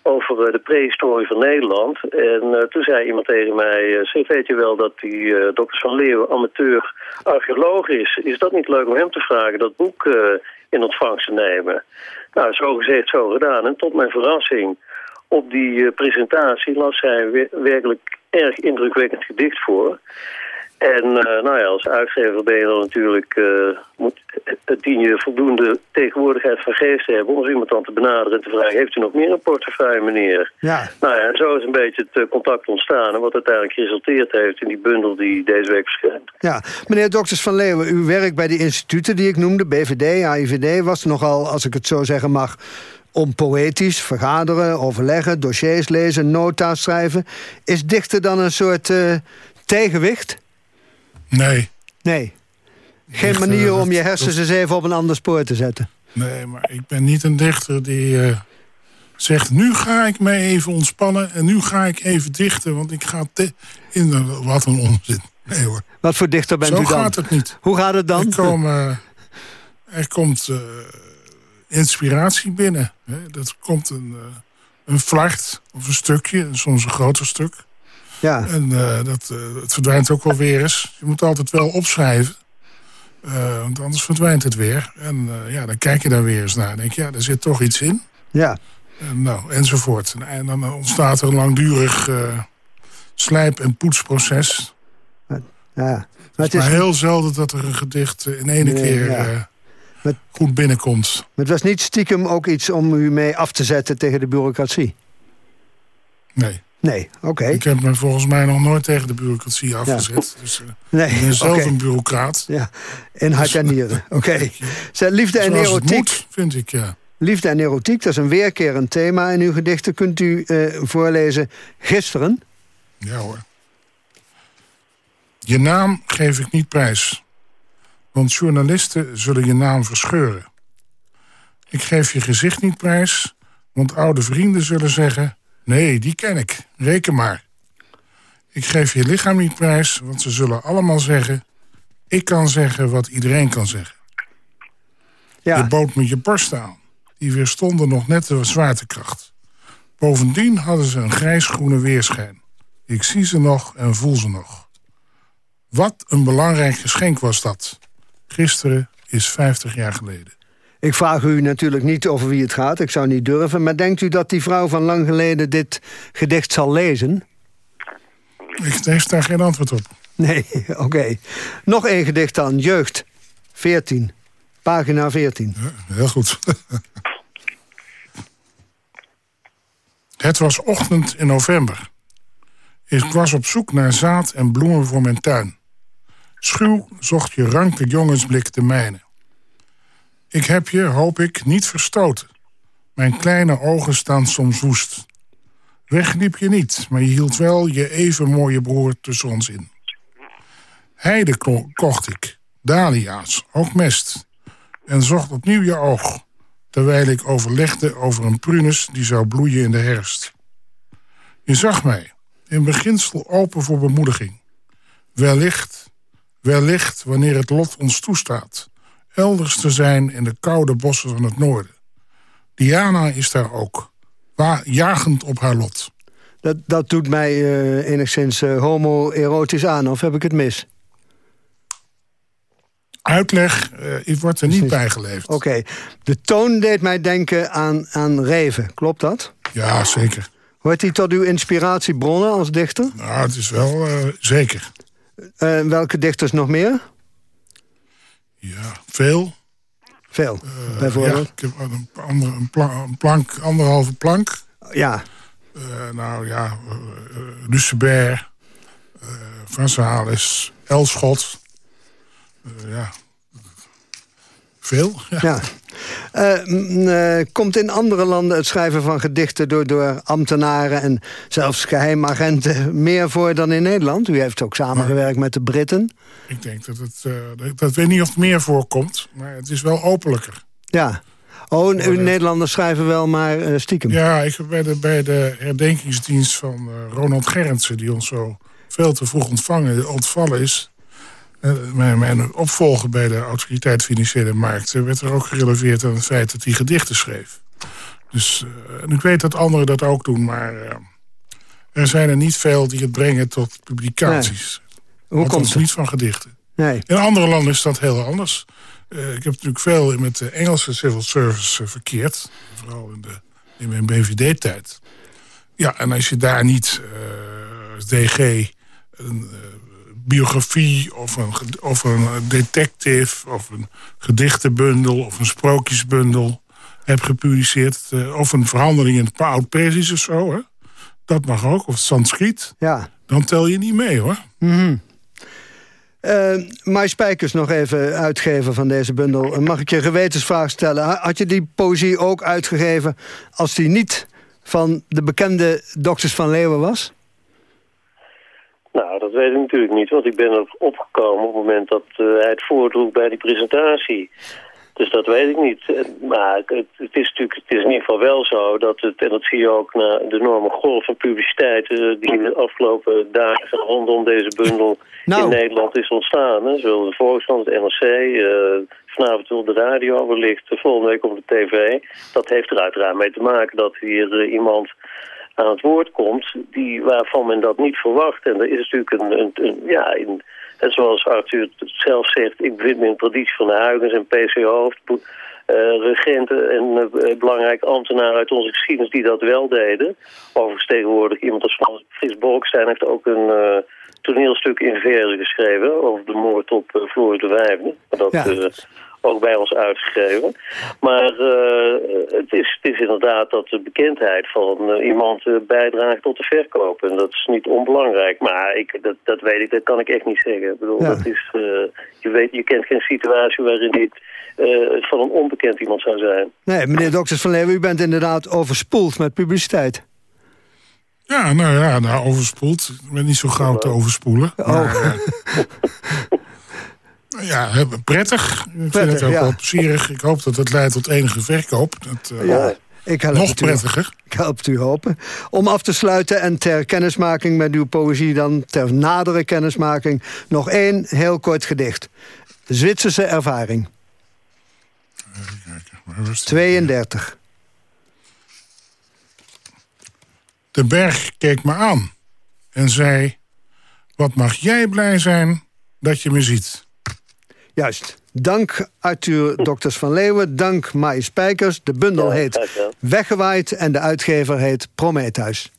over de prehistorie van Nederland. En toen zei iemand tegen mij, weet je wel dat die dokter Van Leeuwen amateur archeoloog is? Is dat niet leuk om hem te vragen dat boek in ontvangst te nemen? Nou, zo gezegd, zo gedaan. En tot mijn verrassing op die presentatie las wer- werkelijk erg indrukwekkend gedicht voor. En eh, nou ja, als uitgever ben je dan natuurlijk, eh, moet, het dien je voldoende tegenwoordigheid van geest te hebben om iemand dan te benaderen en te vragen, heeft u nog meer een portefeuille meneer? Ja. Nou ja, zo is een beetje het eh, contact ontstaan en wat uiteindelijk geresulteerd heeft in die bundel die deze week verschijnt. Ja, meneer Dokters van Leeuwen, uw werk bij die instituten die ik noemde, BVD, AIVD, was nogal, als ik het zo zeggen mag, onpoëtisch, vergaderen, overleggen, dossiers lezen, nota's schrijven. Is dichten dan een soort eh, tegenwicht? Nee. Nee. Geen manier om je hersens eens even op een ander spoor te zetten. Nee, maar ik ben niet een dichter die eh, zegt... nu ga ik mij even ontspannen en nu ga ik even dichten... want ik ga in de, wat een onzin. Nee hoor. Wat voor dichter bent Zo u dan? gaat het niet. Hoe gaat het dan? Er, komen, er komt uh, inspiratie binnen. Hè? Dat komt een, uh, een vlacht of een stukje, soms een groter stuk. Ja. En uh, dat, het verdwijnt ook wel weer eens. Je moet altijd wel opschrijven. want anders verdwijnt het weer. En ja, dan kijk je daar weer eens naar. Dan denk je, ja, er zit toch iets in. Ja. En, nou, enzovoort. En, en dan ontstaat er een langdurig slijp- en poetsproces. Ja. Maar het is maar heel zelden dat er een gedicht in één nee, keer ja. Met, goed binnenkomt. Het was niet stiekem ook iets om u mee af te zetten tegen de bureaucratie? Nee. Nee, oké. Okay. Ik heb me volgens mij nog nooit tegen de bureaucratie afgezet. Ja. Dus, uh, nee, ik ben zelf okay. een bureaucraat. Ja, in hart en nieren. Oké. Okay. Liefde en erotiek. Moet, vind ik, ja. Liefde en erotiek, dat is een weerkerend thema in uw gedichten. Kunt u uh, voorlezen gisteren? Ja hoor. Je naam geef ik niet prijs. Want journalisten zullen je naam verscheuren. Ik geef je gezicht niet prijs. Want oude vrienden zullen zeggen... Nee, die ken ik. Reken maar. Ik geef je lichaam niet prijs. Want ze zullen allemaal zeggen... Ik kan zeggen wat iedereen kan zeggen. Ja. Je bood me je borst aan. Die weerstonden nog net de zwaartekracht. Bovendien hadden ze een grijsgroene weerschijn. Ik zie ze nog en voel ze nog. Wat een belangrijk geschenk was dat. Gisteren is 50 jaar geleden. Ik vraag u natuurlijk niet over wie het gaat, ik zou niet durven... maar denkt u dat die vrouw van lang geleden dit gedicht zal lezen? Ik heeft daar geen antwoord op. Nee, oké. Okay. Nog één gedicht dan, Jeugd, 14, pagina 14. Ja, heel goed. Het was ochtend in november. Ik was op zoek naar zaad en bloemen voor mijn tuin. Schuw zocht je ranke jongensblik de mijne. Ik heb je, hoop ik, niet verstoten. Mijn kleine ogen staan soms woest. Wegliep je niet, maar je hield wel je even mooie broer tussen ons in. Heide ko kocht ik, dahlia's, ook mest. En zocht opnieuw je oog, terwijl ik overlegde over een prunus die zou bloeien in de herfst. Je zag mij, in beginsel open voor bemoediging. Wellicht, wellicht wanneer het lot ons toestaat... elders te zijn in de koude bossen van het noorden. Diana is daar ook, jagend op haar lot. Dat, dat doet mij uh, enigszins uh, homoerotisch aan, of heb ik het mis? Uitleg uh, wordt er niet bijgeleefd. Oké, okay. de toon deed mij denken aan, aan Reven, klopt dat? Ja, zeker. Hoort hij tot uw inspiratiebronnen als dichter? Nou, het is wel uh, zeker. Uh, welke dichters nog meer? Ja, veel. Veel, uh, bijvoorbeeld? Ja, ik heb een, andere, een, plank, een plank, anderhalve plank. Ja. nou ja, Lucebert, Van Zales, Elschot. ja, veel. Ja. ja. Uh, uh, komt in andere landen het schrijven van gedichten... door, door ambtenaren en zelfs geheimagenten meer voor dan in Nederland? U heeft ook samengewerkt maar, met de Britten. Ik denk dat het... Uh, dat, weet niet of het meer voorkomt, maar het is wel openlijker. Ja. Oh, Nederlanders schrijven wel maar stiekem. Ja, ik bij de, bij de herdenkingsdienst van Ronald Gerritsen... die ons zo veel te vroeg ontvangen, ontvallen is... Uh, mijn, mijn, opvolger bij de autoriteit Financiële Markten... werd er ook gereleveerd aan het feit dat hij gedichten schreef. Dus, uh, en ik weet dat anderen dat ook doen, maar... Uh, er zijn er niet veel die het brengen tot publicaties. Nee. Hoe komt het? niet van gedichten. Nee. In andere landen is dat heel anders. ik heb natuurlijk veel met de Engelse civil service verkeerd. Vooral in, de, in mijn BVD-tijd. Ja, en als je daar niet als DG... Een, biografie of een, of een detective of een gedichtenbundel of een sprookjesbundel heb gepubliceerd. Uh, of een verhandeling in het oud-Persisch of zo. Hè? Dat mag ook. Of Sanskriet. Ja. Dan tel je niet mee hoor. Mm -hmm. uh, Mai Spijkers nog even uitgeven van deze bundel. Mag ik je gewetensvraag stellen? Had je die poëzie ook uitgegeven als die niet van de bekende dokters van Leeuwen was? Nou, dat weet ik natuurlijk niet, want ik ben erop opgekomen op het moment dat uh, hij het voordroeg bij die presentatie. Dus dat weet ik niet. Maar het, het, is natuurlijk het is in ieder geval wel zo dat het, en dat zie je ook na de enorme golf van publiciteit die de afgelopen dagen rondom deze bundel nou. in Nederland is ontstaan. Hè. Zowel de Volkskrant, het NRC, uh, vanavond op de radio, wellicht volgende week op de tv. Dat heeft er uiteraard mee te maken dat hier uh, iemand aan het woord komt die, waarvan men dat niet verwacht. En er is natuurlijk een, een, een ja, in, en zoals Arthur zelf zegt, ik bevind me in de traditie van de Huygens en PC Hoofd, uh, regenten en uh, belangrijke ambtenaren uit onze geschiedenis die dat wel deden. Overigens tegenwoordig iemand als Frits Bolkestein heeft ook een uh, toneelstuk in verzen geschreven over de moord op Floris de Vijfde. Dat ja ook bij ons uitgegeven. Maar uh, het, is, het is inderdaad dat de bekendheid van uh, iemand uh, bijdraagt tot de verkoop. En dat is niet onbelangrijk. Maar ik, dat, dat weet ik, dat kan ik echt niet zeggen. Ik bedoel, ja. dat is, je, weet, je kent geen situatie waarin dit van een onbekend iemand zou zijn. Nee, meneer Dokters van Leeuwen, u bent inderdaad overspoeld met publiciteit. Ja, nou ja, nou, overspoeld. Ik ben niet zo gauw te overspoelen. Oh. Maar, ja, prettig. Ik vind het ook ja. wel plezierig. Ik hoop dat het leidt tot enige verkoop. Dat, uh, ja. Ik nog prettiger. U, ik help u hopen. Om af te sluiten en ter kennismaking met uw poëzie... dan ter nadere kennismaking nog één heel kort gedicht. Zwitserse ervaring. Kijken, 32. De berg keek me aan en zei... Wat mag jij blij zijn dat je me ziet... Juist. Dank Arthur Dokters van Leeuwen. Dank Mai Spijkers. De bundel ja, heet Weggewaaid en de uitgever heet Prometheus.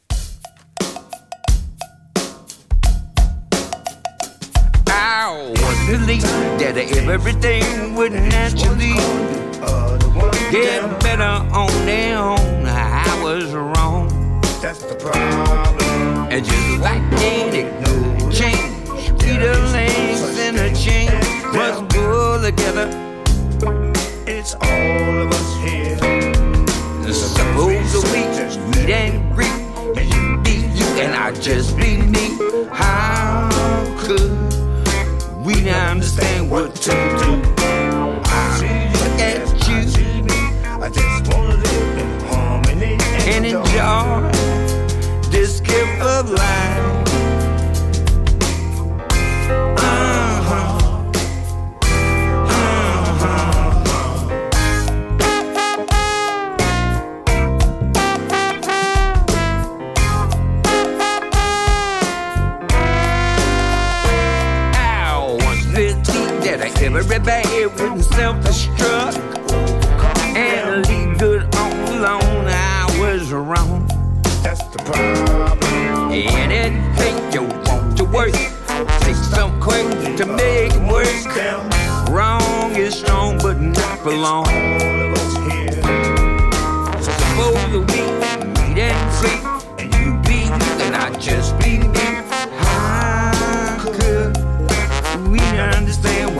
that everything would naturally get better on their own. I was wrong. That's the problem. And just like any change, Peter links in together. It's all of us here. Suppose we just meet and greet. And you be you and I just be me. How could we understand what to do? I look at you. I just wanna live in harmony and enjoy this gift of life. Every bad wouldn't self-destruct and leave good on alone. I was wrong. That's the problem. Anything you want to work, take some quick to make it work. Wrong is strong, but not for long.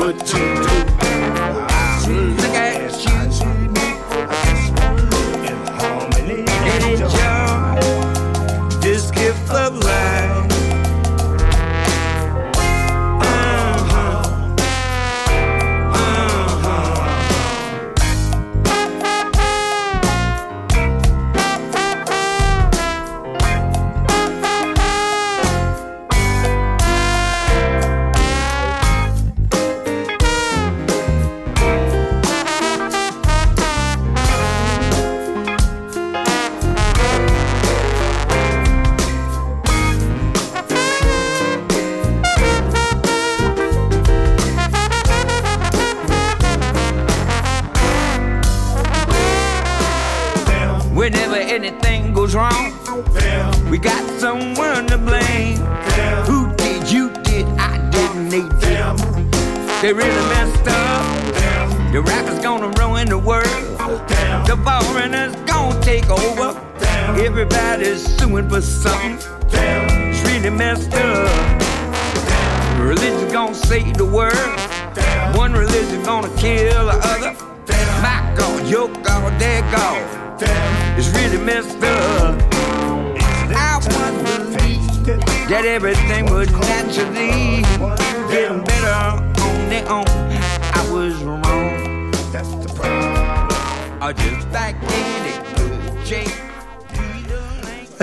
Understand what to do?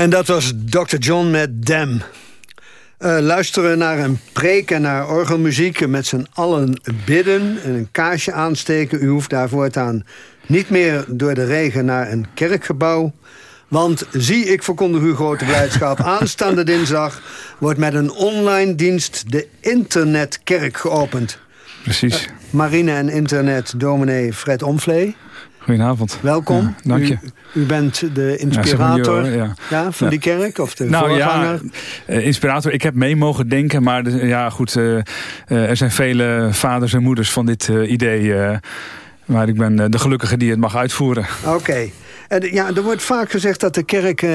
En dat was Dr. John met Dam. Uh, luisteren naar een preek en naar orgelmuziek... met z'n allen bidden en een kaarsje aansteken. U hoeft daar voortaan niet meer door de regen naar een kerkgebouw. Want zie, ik verkondig uw grote blijdschap. Aanstaande dinsdag wordt met een online dienst de internetkerk geopend. Precies. Marine en internet dominee Fred Omvlee. Goedenavond. Welkom. Ja, dank je. U, u, bent de inspirator ja, ja. van die kerk of de nou, voorganger? Ja, uh, inspirator. Ik heb mee mogen denken, maar de, ja, goed, uh, uh, er zijn vele vaders en moeders van dit idee. maar ik ben de gelukkige die het mag uitvoeren. Oké. Okay. Ja, er wordt vaak gezegd dat de kerk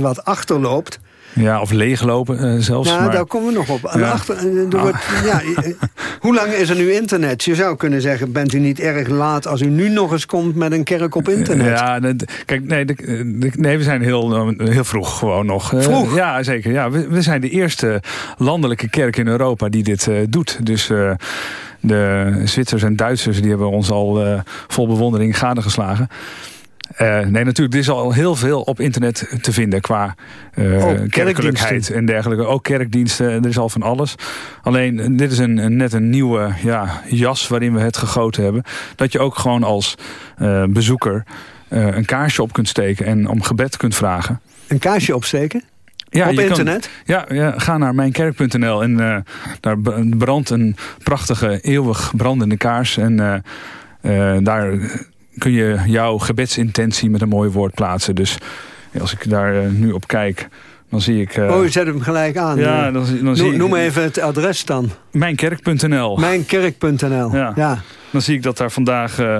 wat achterloopt. Ja, of leeglopen uh, zelfs. Ja, maar... daar komen we nog op. Ja. Achter, er oh. ja, hoe lang is er nu internet? Je zou kunnen zeggen, bent u niet erg laat... als u nu nog eens komt met een kerk op internet? Ja, kijk, nee, de, de, nee we zijn heel, heel vroeg gewoon nog. Vroeg? Uh, ja, zeker. Ja, we, we, zijn de eerste landelijke kerk in Europa die dit uh, doet. Dus... de Zwitsers en Duitsers die hebben ons al vol bewondering gadegeslagen. Uh, nee, natuurlijk, er is al heel veel op internet te vinden qua uh, oh, kerkelijkheid en dergelijke. Ook kerkdiensten, er is al van alles. Alleen, dit is een, net een nieuwe ja, jas waarin we het gegoten hebben. Dat je ook gewoon als uh, bezoeker een kaarsje op kunt steken en om gebed kunt vragen. Een kaarsje opsteken? Ja, op internet? Kan, ja, ja, ga naar mijnkerk.nl en daar brandt een prachtige, eeuwig brandende kaars. En daar kun je jouw gebedsintentie met een mooi woord plaatsen. Dus als ik daar uh, nu op kijk, dan zie ik... Uh, oh, je zet hem gelijk aan. Ja, dan, dan noem, zie ik... Noem even het adres dan. Mijnkerk.nl. Mijnkerk.nl, ja. ja. Dan zie ik dat daar vandaag... Uh,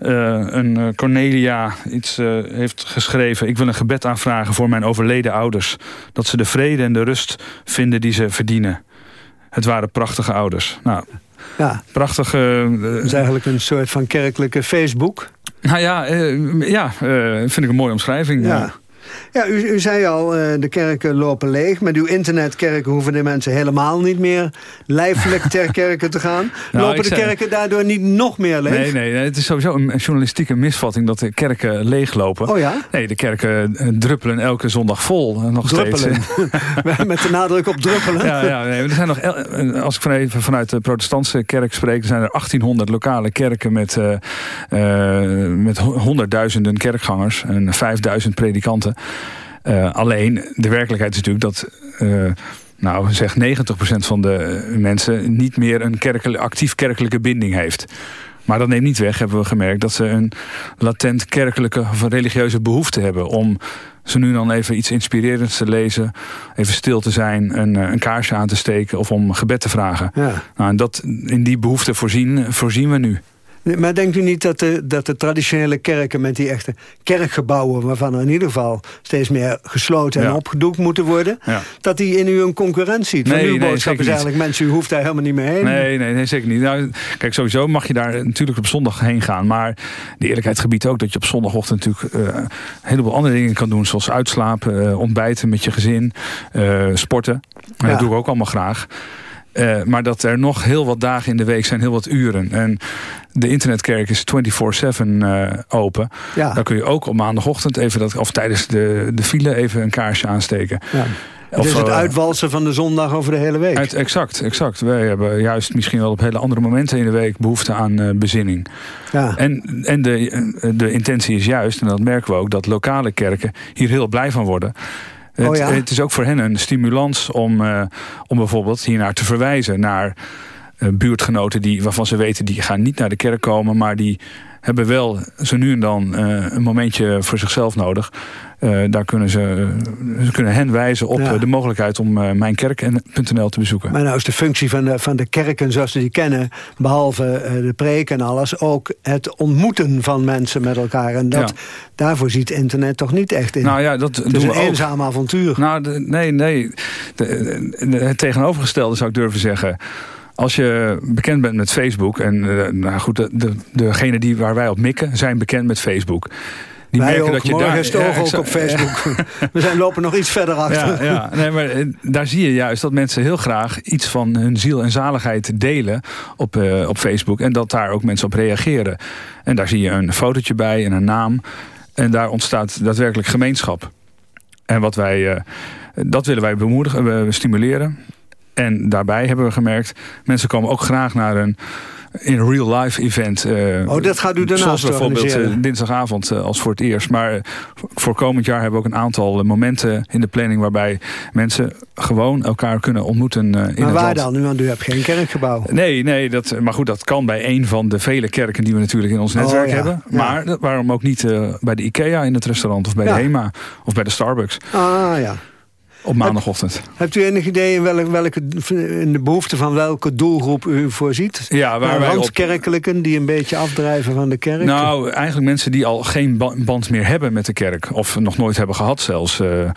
uh, een Cornelia iets heeft geschreven. Ik wil een gebed aanvragen voor mijn overleden ouders. Dat ze de vrede en de rust vinden die ze verdienen. Het waren prachtige ouders. Nou, ja. prachtige... Uh, dat is eigenlijk een soort van kerkelijke Facebook. Nou ja, ja vind ik een mooie omschrijving. Ja. Ja, u, u zei al, uh, de kerken lopen leeg. Met uw internetkerken hoeven de mensen helemaal niet meer lijfelijk ter kerken te gaan. Nou, lopen de zei... kerken daardoor niet nog meer leeg? Nee, nee, het is sowieso een journalistieke misvatting dat de kerken leeglopen. Oh ja? Nee, de kerken druppelen elke zondag vol. Nog druppelen. steeds. Met de nadruk op druppelen. Ja, ja nee, er zijn nog, als ik van even vanuit de protestantse kerk spreek, zijn er 1800 lokale kerken met, uh, uh, met honderdduizenden kerkgangers en 5000 predikanten. Uh, alleen, de werkelijkheid is natuurlijk dat... Uh, nou, zeg 90% van de mensen niet meer een kerkelijk, actief kerkelijke binding heeft. Maar dat neemt niet weg, hebben we gemerkt... dat ze een latent kerkelijke of religieuze behoefte hebben... om zo nu dan even iets inspirerends te lezen... even stil te zijn, een, een kaarsje aan te steken... of om gebed te vragen. Ja. Nou, en dat, in die behoefte voorzien, voorzien we nu. Maar denkt u niet dat de, dat de traditionele kerken met die echte kerkgebouwen... waarvan er in ieder geval steeds meer gesloten en Ja. opgedoekt moeten worden... Ja. dat die in u een concurrent ziet? Nee, Van uw nee, boodschap is niet. eigenlijk... mensen, u hoeft daar helemaal niet meer heen. Nee, nee, nee, zeker niet. Nou, kijk, sowieso mag je daar natuurlijk op zondag heen gaan. Maar de eerlijkheid gebiedt ook dat je op zondagochtend natuurlijk eh, een heleboel andere dingen kan doen. Zoals uitslapen, eh, ontbijten met je gezin, eh, sporten. Ja. Dat doe ik ook allemaal graag. Eh, maar dat er nog heel wat dagen in de week zijn, heel wat uren. En de internetkerk is 24-7 eh, open. Ja. Dan kun je ook op maandagochtend even dat, of tijdens de, de file even een kaarsje aansteken. Ja. Of, het eh, uitwalsen van de zondag over de hele week. uit, exact, exact. Wij hebben juist misschien wel op hele andere momenten in de week behoefte aan bezinning. Ja. En, en de, de intentie is juist, en dat merken we ook, dat lokale kerken hier heel blij van worden. Het, Oh ja? het is ook voor hen een stimulans om, eh, om bijvoorbeeld hiernaar te verwijzen naar eh, buurtgenoten die, waarvan ze weten die gaan niet naar de kerk komen, maar die hebben wel zo nu en dan eh, een momentje voor zichzelf nodig. Eh, daar kunnen ze, ze kunnen hen wijzen op Ja. eh, de mogelijkheid om eh, mijnkerk.nl te bezoeken. Maar nou is de functie van de, van de kerken zoals ze die kennen... behalve eh, de preek en alles... ook het ontmoeten van mensen met elkaar. En dat, Ja. daarvoor ziet internet toch niet echt in. Nou ja, dat het is een we ook. eenzaam avontuur. Nou, de- nee, nee. De- de- het tegenovergestelde zou ik durven zeggen. Als je bekend bent met Facebook... en eh, nou goed, de, de, degenen die waar wij op mikken zijn bekend met Facebook... Die Wij merken ook. dat je daar... is het oog ik ook op Facebook. We zijn lopen nog iets verder achter. Ja, ja. Nee, maar eh, daar zie je juist dat mensen heel graag iets van hun ziel en zaligheid delen op, eh, op Facebook. En dat daar ook mensen op reageren. En daar zie je een fotootje bij en een naam. En daar ontstaat daadwerkelijk gemeenschap. En wat wij, dat willen wij bemoedigen, we stimuleren. En daarbij hebben we gemerkt, mensen komen ook graag naar een in real life event. eh, Oh, dat gaat u daarnaast Zoals bijvoorbeeld eh, dinsdagavond eh, als voor het eerst. Maar voor komend jaar hebben we ook een aantal momenten in de planning... waarbij mensen gewoon elkaar kunnen ontmoeten in Maar het waar land. dan? Want u hebt geen kerkgebouw. Nee, nee dat, maar goed, dat kan bij een van de vele kerken die we natuurlijk in ons netwerk Oh, ja. hebben. Maar waarom ook niet bij de IKEA in het restaurant of bij Ja. de HEMA of bij de Starbucks Ah ja. Op maandagochtend. Hebt u enig idee in, welke, welke, in de behoefte van welke doelgroep u voorziet? Ja, waar Nou, wij op- Randkerkelijken die een beetje afdrijven van de kerk? Nou, eigenlijk mensen die al geen ba- band meer hebben met de kerk. Of nog nooit hebben gehad zelfs. Eh,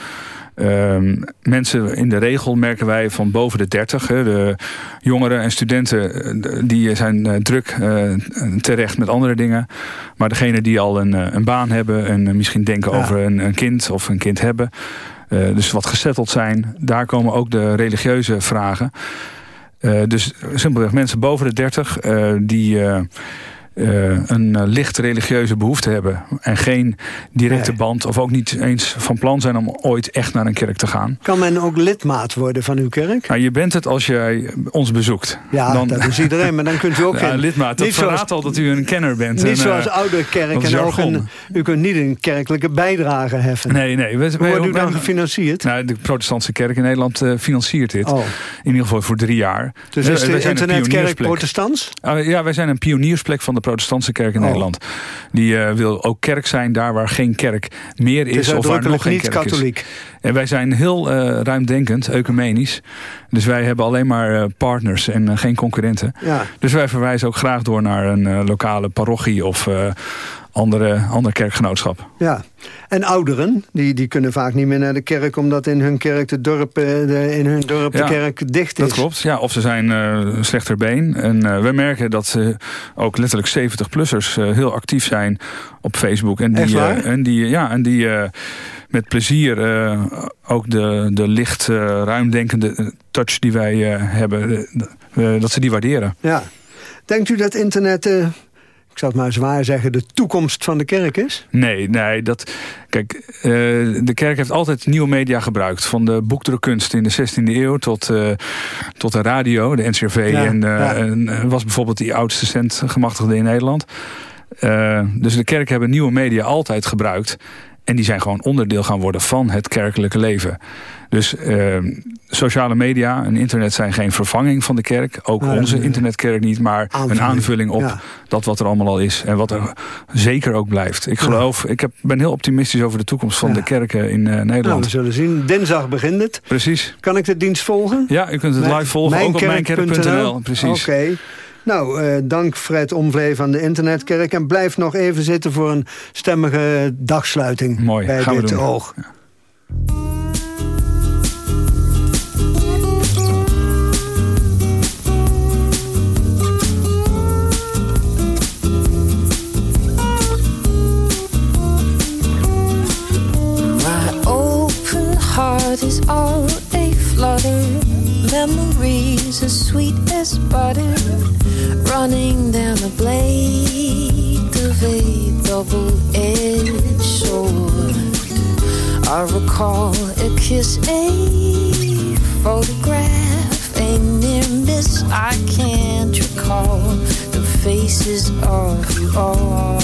ehm, mensen in de regel merken wij van boven de 30. Hè, de jongeren en studenten eh, die zijn eh, druk terecht met andere dingen. Maar degene die al een, een baan hebben en misschien denken Ja. over een, een kind of een kind hebben. Eh, dus wat gezetteld zijn. Daar komen ook de religieuze vragen. Eh, dus simpelweg mensen boven de 30 eh, die eh, een eh, licht religieuze behoefte hebben. En geen directe Nee. band of ook niet eens van plan zijn om ooit echt naar een kerk te gaan. Kan men ook lidmaat worden van uw kerk? Nou, je bent het als jij ons bezoekt. Ja, Dan- dat is iedereen. Maar dan kunt u ook Ja, geen... lidmaat, dat niet zoals- verraadt al dat u een kenner bent. Niet En, zoals eh, oude kerk. En ook een, u kunt niet een kerkelijke bijdrage heffen. Nee, nee. We, Hoe wordt u dan gefinancierd? Nou, de protestantse kerk in Nederland financiert dit. Oh. In ieder geval voor drie jaar. Dus is de internetkerk protestants? Ah, ja, wij zijn een pioniersplek van de protestantse kerk in Oh. Nederland. Die eh, wil ook kerk zijn daar waar geen kerk meer is. Of waar nog geen niet kerk katholiek. is. En wij zijn heel eh, ruimdenkend, ecumenisch. Dus wij hebben alleen maar eh, partners en geen concurrenten. Ja. Dus wij verwijzen ook graag door naar een lokale parochie of andere, ander kerkgenootschap. Ja. En ouderen, die, die kunnen vaak niet meer naar de kerk... omdat in hun kerk de dorp, eh, de, in hun dorp Ja, de kerk dicht is. Dat klopt, ja. Of ze zijn eh slechter been. En eh, we merken dat ze ook letterlijk 70-plussers eh, heel actief zijn op Facebook. En die, en die, ja, en die met plezier ook de, de licht, ruimdenkende touch die wij hebben, dat ze die waarderen. Ja. Denkt u dat internet, ik zal het maar zwaar zeggen... de toekomst van de kerk is? Nee, nee, dat. Kijk, eh, de kerk heeft altijd nieuwe media gebruikt. Van de boekdrukkunst in de 16e eeuw tot, eh, tot de radio, de NCRV. Ja, en, ja. en was bijvoorbeeld die oudste centgemachtigde in Nederland. Dus de kerk hebben nieuwe media altijd gebruikt. En die zijn gewoon onderdeel gaan worden van het kerkelijke leven. Dus eh, sociale media en internet zijn geen vervanging van de kerk. Ook onze internetkerk niet, maar Aanvulling. een aanvulling op Ja. dat wat er allemaal al is. En wat er zeker ook blijft. Ik Ja. geloof, ik heb, ben heel optimistisch over de toekomst van Ja. de kerken in eh, Nou, Nederland. we zullen zien. Dinsdag begint het. Precies. Kan ik de dienst volgen? Ja, u kunt het Mijn- live volgen, ook op mijnkerk.nl. Precies. Oké. Nou, eh, dank Fred Omvlee van de Internetkerk. En blijf nog even zitten voor een stemmige dagsluiting. Mooi, bij gaan we dit doen. oog. My open heart is all a flutter. Memories as sweet as butter, running down the blade of a double-edged sword. I recall a kiss, a photograph, a near miss. I can't recall the faces of you all.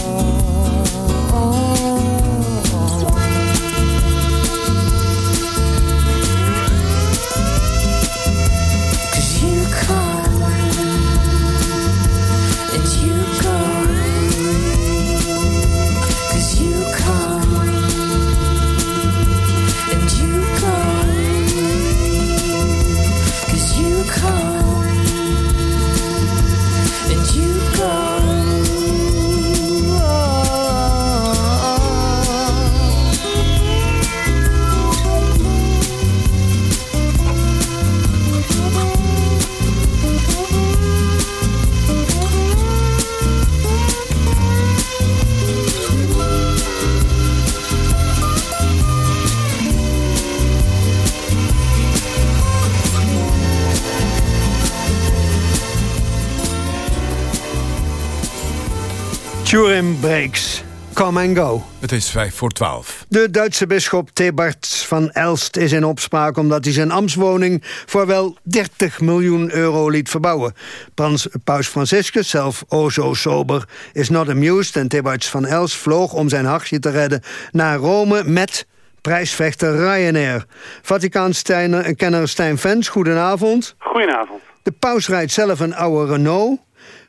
Turin Breaks. Come and go. Het is vijf voor twaalf. De Duitse bisschop Thebarts van Elst is in opspraak... omdat hij zijn ambtswoning voor wel 30 miljoen euro liet verbouwen. Prans, Paus Franciscus, zelf o zo sober, is not amused... en Thebarts van Elst vloog om zijn hartje te redden naar Rome met prijsvechter Ryanair. Vaticaankenner Stijn Vens, goedenavond. Goedenavond. De paus rijdt zelf een oude Renault.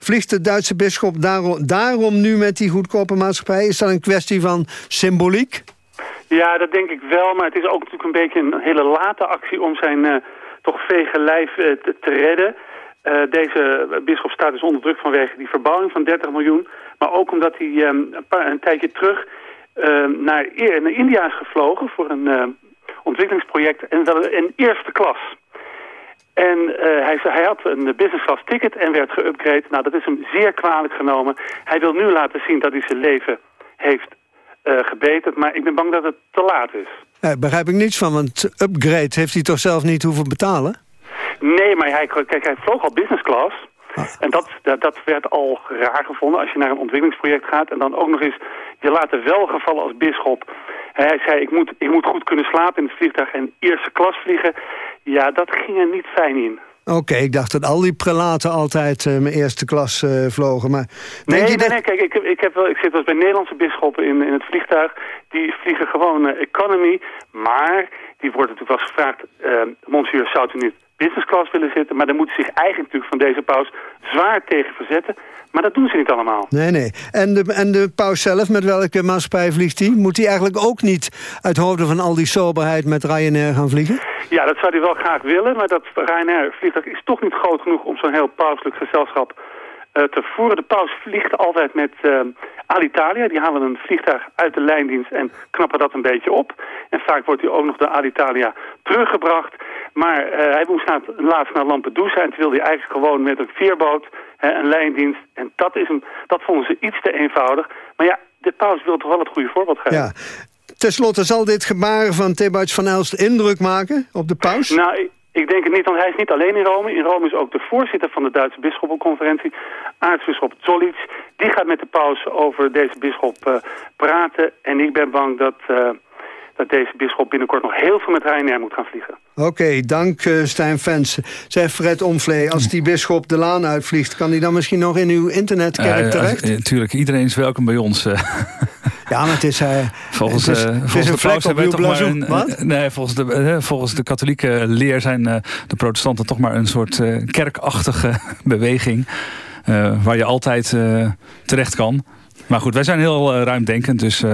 Vliegt de Duitse bisschop daarom, nu met die goedkope maatschappij? Is dat een kwestie van symboliek? Ja, dat denk ik wel. Maar het is ook natuurlijk een beetje een hele late actie om zijn uh, toch vege lijf uh, te, te, redden. Uh, deze bisschop staat dus onder druk vanwege die verbouwing van 30 miljoen. Maar ook omdat hij um, een, een, tijdje terug naar, naar, India is gevlogen voor een ontwikkelingsproject en wel in eerste klas. En uh, hij, hij, had een business class ticket en werd geüpgrade. Nou, dat is hem zeer kwalijk genomen. Hij wil nu laten zien dat hij zijn leven heeft uh, gebeterd. Maar ik ben bang dat het te laat is. Daar begrijp ik niets van, want upgrade heeft hij toch zelf niet hoeven betalen? Nee, maar hij, kijk, hij vloog al business class. Ah. En dat, dat, dat, werd al raar gevonden als je naar een ontwikkelingsproject gaat... en dan ook nog eens je laten wel gevallen als bisschop. Hij zei, ik moet, ik moet goed kunnen slapen in het vliegtuig en eerste klas vliegen. Ja, dat ging er niet fijn in. Oké, ik dacht dat al die prelaten altijd uh, mijn eerste klas uh, vlogen. Maar nee, nee, dat... nee, kijk, ik, ik, heb wel, ik zit wel eens bij Nederlandse bisschoppen in, in het vliegtuig. Die vliegen gewoon uh, economy. Maar die wordt natuurlijk wel eens gevraagd... monsieur, zou u niet business class willen zitten? Maar dan moet zich eigenlijk natuurlijk van deze paus zwaar tegen verzetten. Maar dat doen ze niet allemaal. Nee, nee. En de, en de paus zelf, met welke maatschappij vliegt hij? Moet hij eigenlijk ook niet uit hoofde van al die soberheid met Ryanair gaan vliegen? Ja, dat zou hij wel graag willen. Maar dat Ryanair vliegtuig is toch niet groot genoeg om zo'n heel pauselijk gezelschap te voeren. De paus vliegt altijd met uh, Alitalia. Die halen een vliegtuig uit de lijndienst en knappen dat een beetje op. En vaak wordt hij ook nog de Alitalia teruggebracht. Maar uh, hij moest laatst naar Lampedusa en toen wilde hij eigenlijk gewoon met een veerboot, een lijndienst. En dat, is een, dat vonden ze iets te eenvoudig. Maar ja, de paus wil toch wel het goede voorbeeld geven. Ja. Ten slotte, zal dit gebaar van Thebarts van Elst indruk maken op de paus? Nou, ik denk het niet, want hij is niet alleen in Rome. In Rome is ook de voorzitter van de Duitse bisschoppenconferentie, aartsbisschop Zollitz. Die gaat met de paus over deze bisschop uh, praten. En ik ben bang dat, uh, dat deze bisschop binnenkort nog heel veel met Ryanair moet gaan vliegen. Oké, okay, dank uh, Stijn Fens. Zeg Fred Omvlee, als die bisschop de laan uitvliegt... kan hij dan misschien nog in uw internetkerk terecht? Natuurlijk, iedereen is welkom bij ons. Ja, maar het is... Uh, volgens, het is, uh, volgens de paus hebben we toch maar een, een, Nee, volgens de, uh, volgens de katholieke leer zijn de protestanten toch maar een soort kerkachtige beweging. Waar je altijd terecht kan. Maar goed, wij zijn heel ruimdenkend, dus...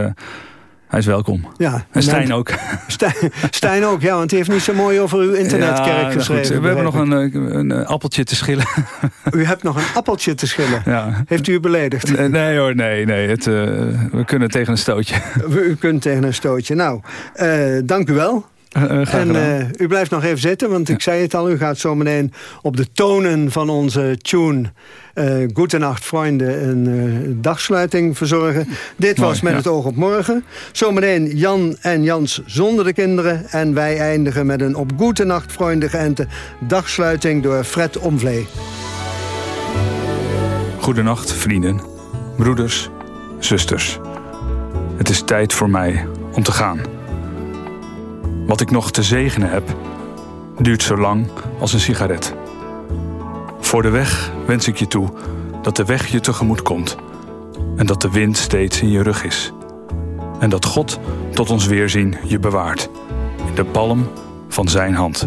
Hij is welkom. Ja, en Stijn ook. Stijn, Stijn, ook, ja, want hij heeft niet zo mooi over uw internetkerk ja, geschreven. Goed. We hebben nog een, een, een, appeltje te schillen. U hebt nog een appeltje te schillen? Ja. Heeft u u beledigd? Nee, nee hoor, nee. nee. Het, uh, we kunnen tegen een stootje. U kunt tegen een stootje. Nou, uh, dank u wel. Uh, en uh, u blijft nog even zitten, want ik zei het al... u gaat zo meteen op de tonen van onze tune... Uh, Goedenacht, vrienden, een dagsluiting verzorgen. Dit was Met ja. het oog op morgen. Zometeen Jan en Jans zonder de kinderen. En wij eindigen met een op Goedenacht, vrienden geënte dagsluiting... door Fred Omvlee. Goedenacht, vrienden, broeders, zusters. Het is tijd voor mij om te gaan... Wat ik nog te zegenen heb, duurt zo lang als een sigaret. Voor de weg wens ik je toe dat de weg je tegemoet komt en dat de wind steeds in je rug is. En dat God tot ons weerzien je bewaart in de palm van zijn hand.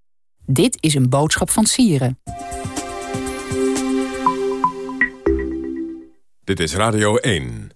Dit is een boodschap van Sieren. Dit is Radio 1.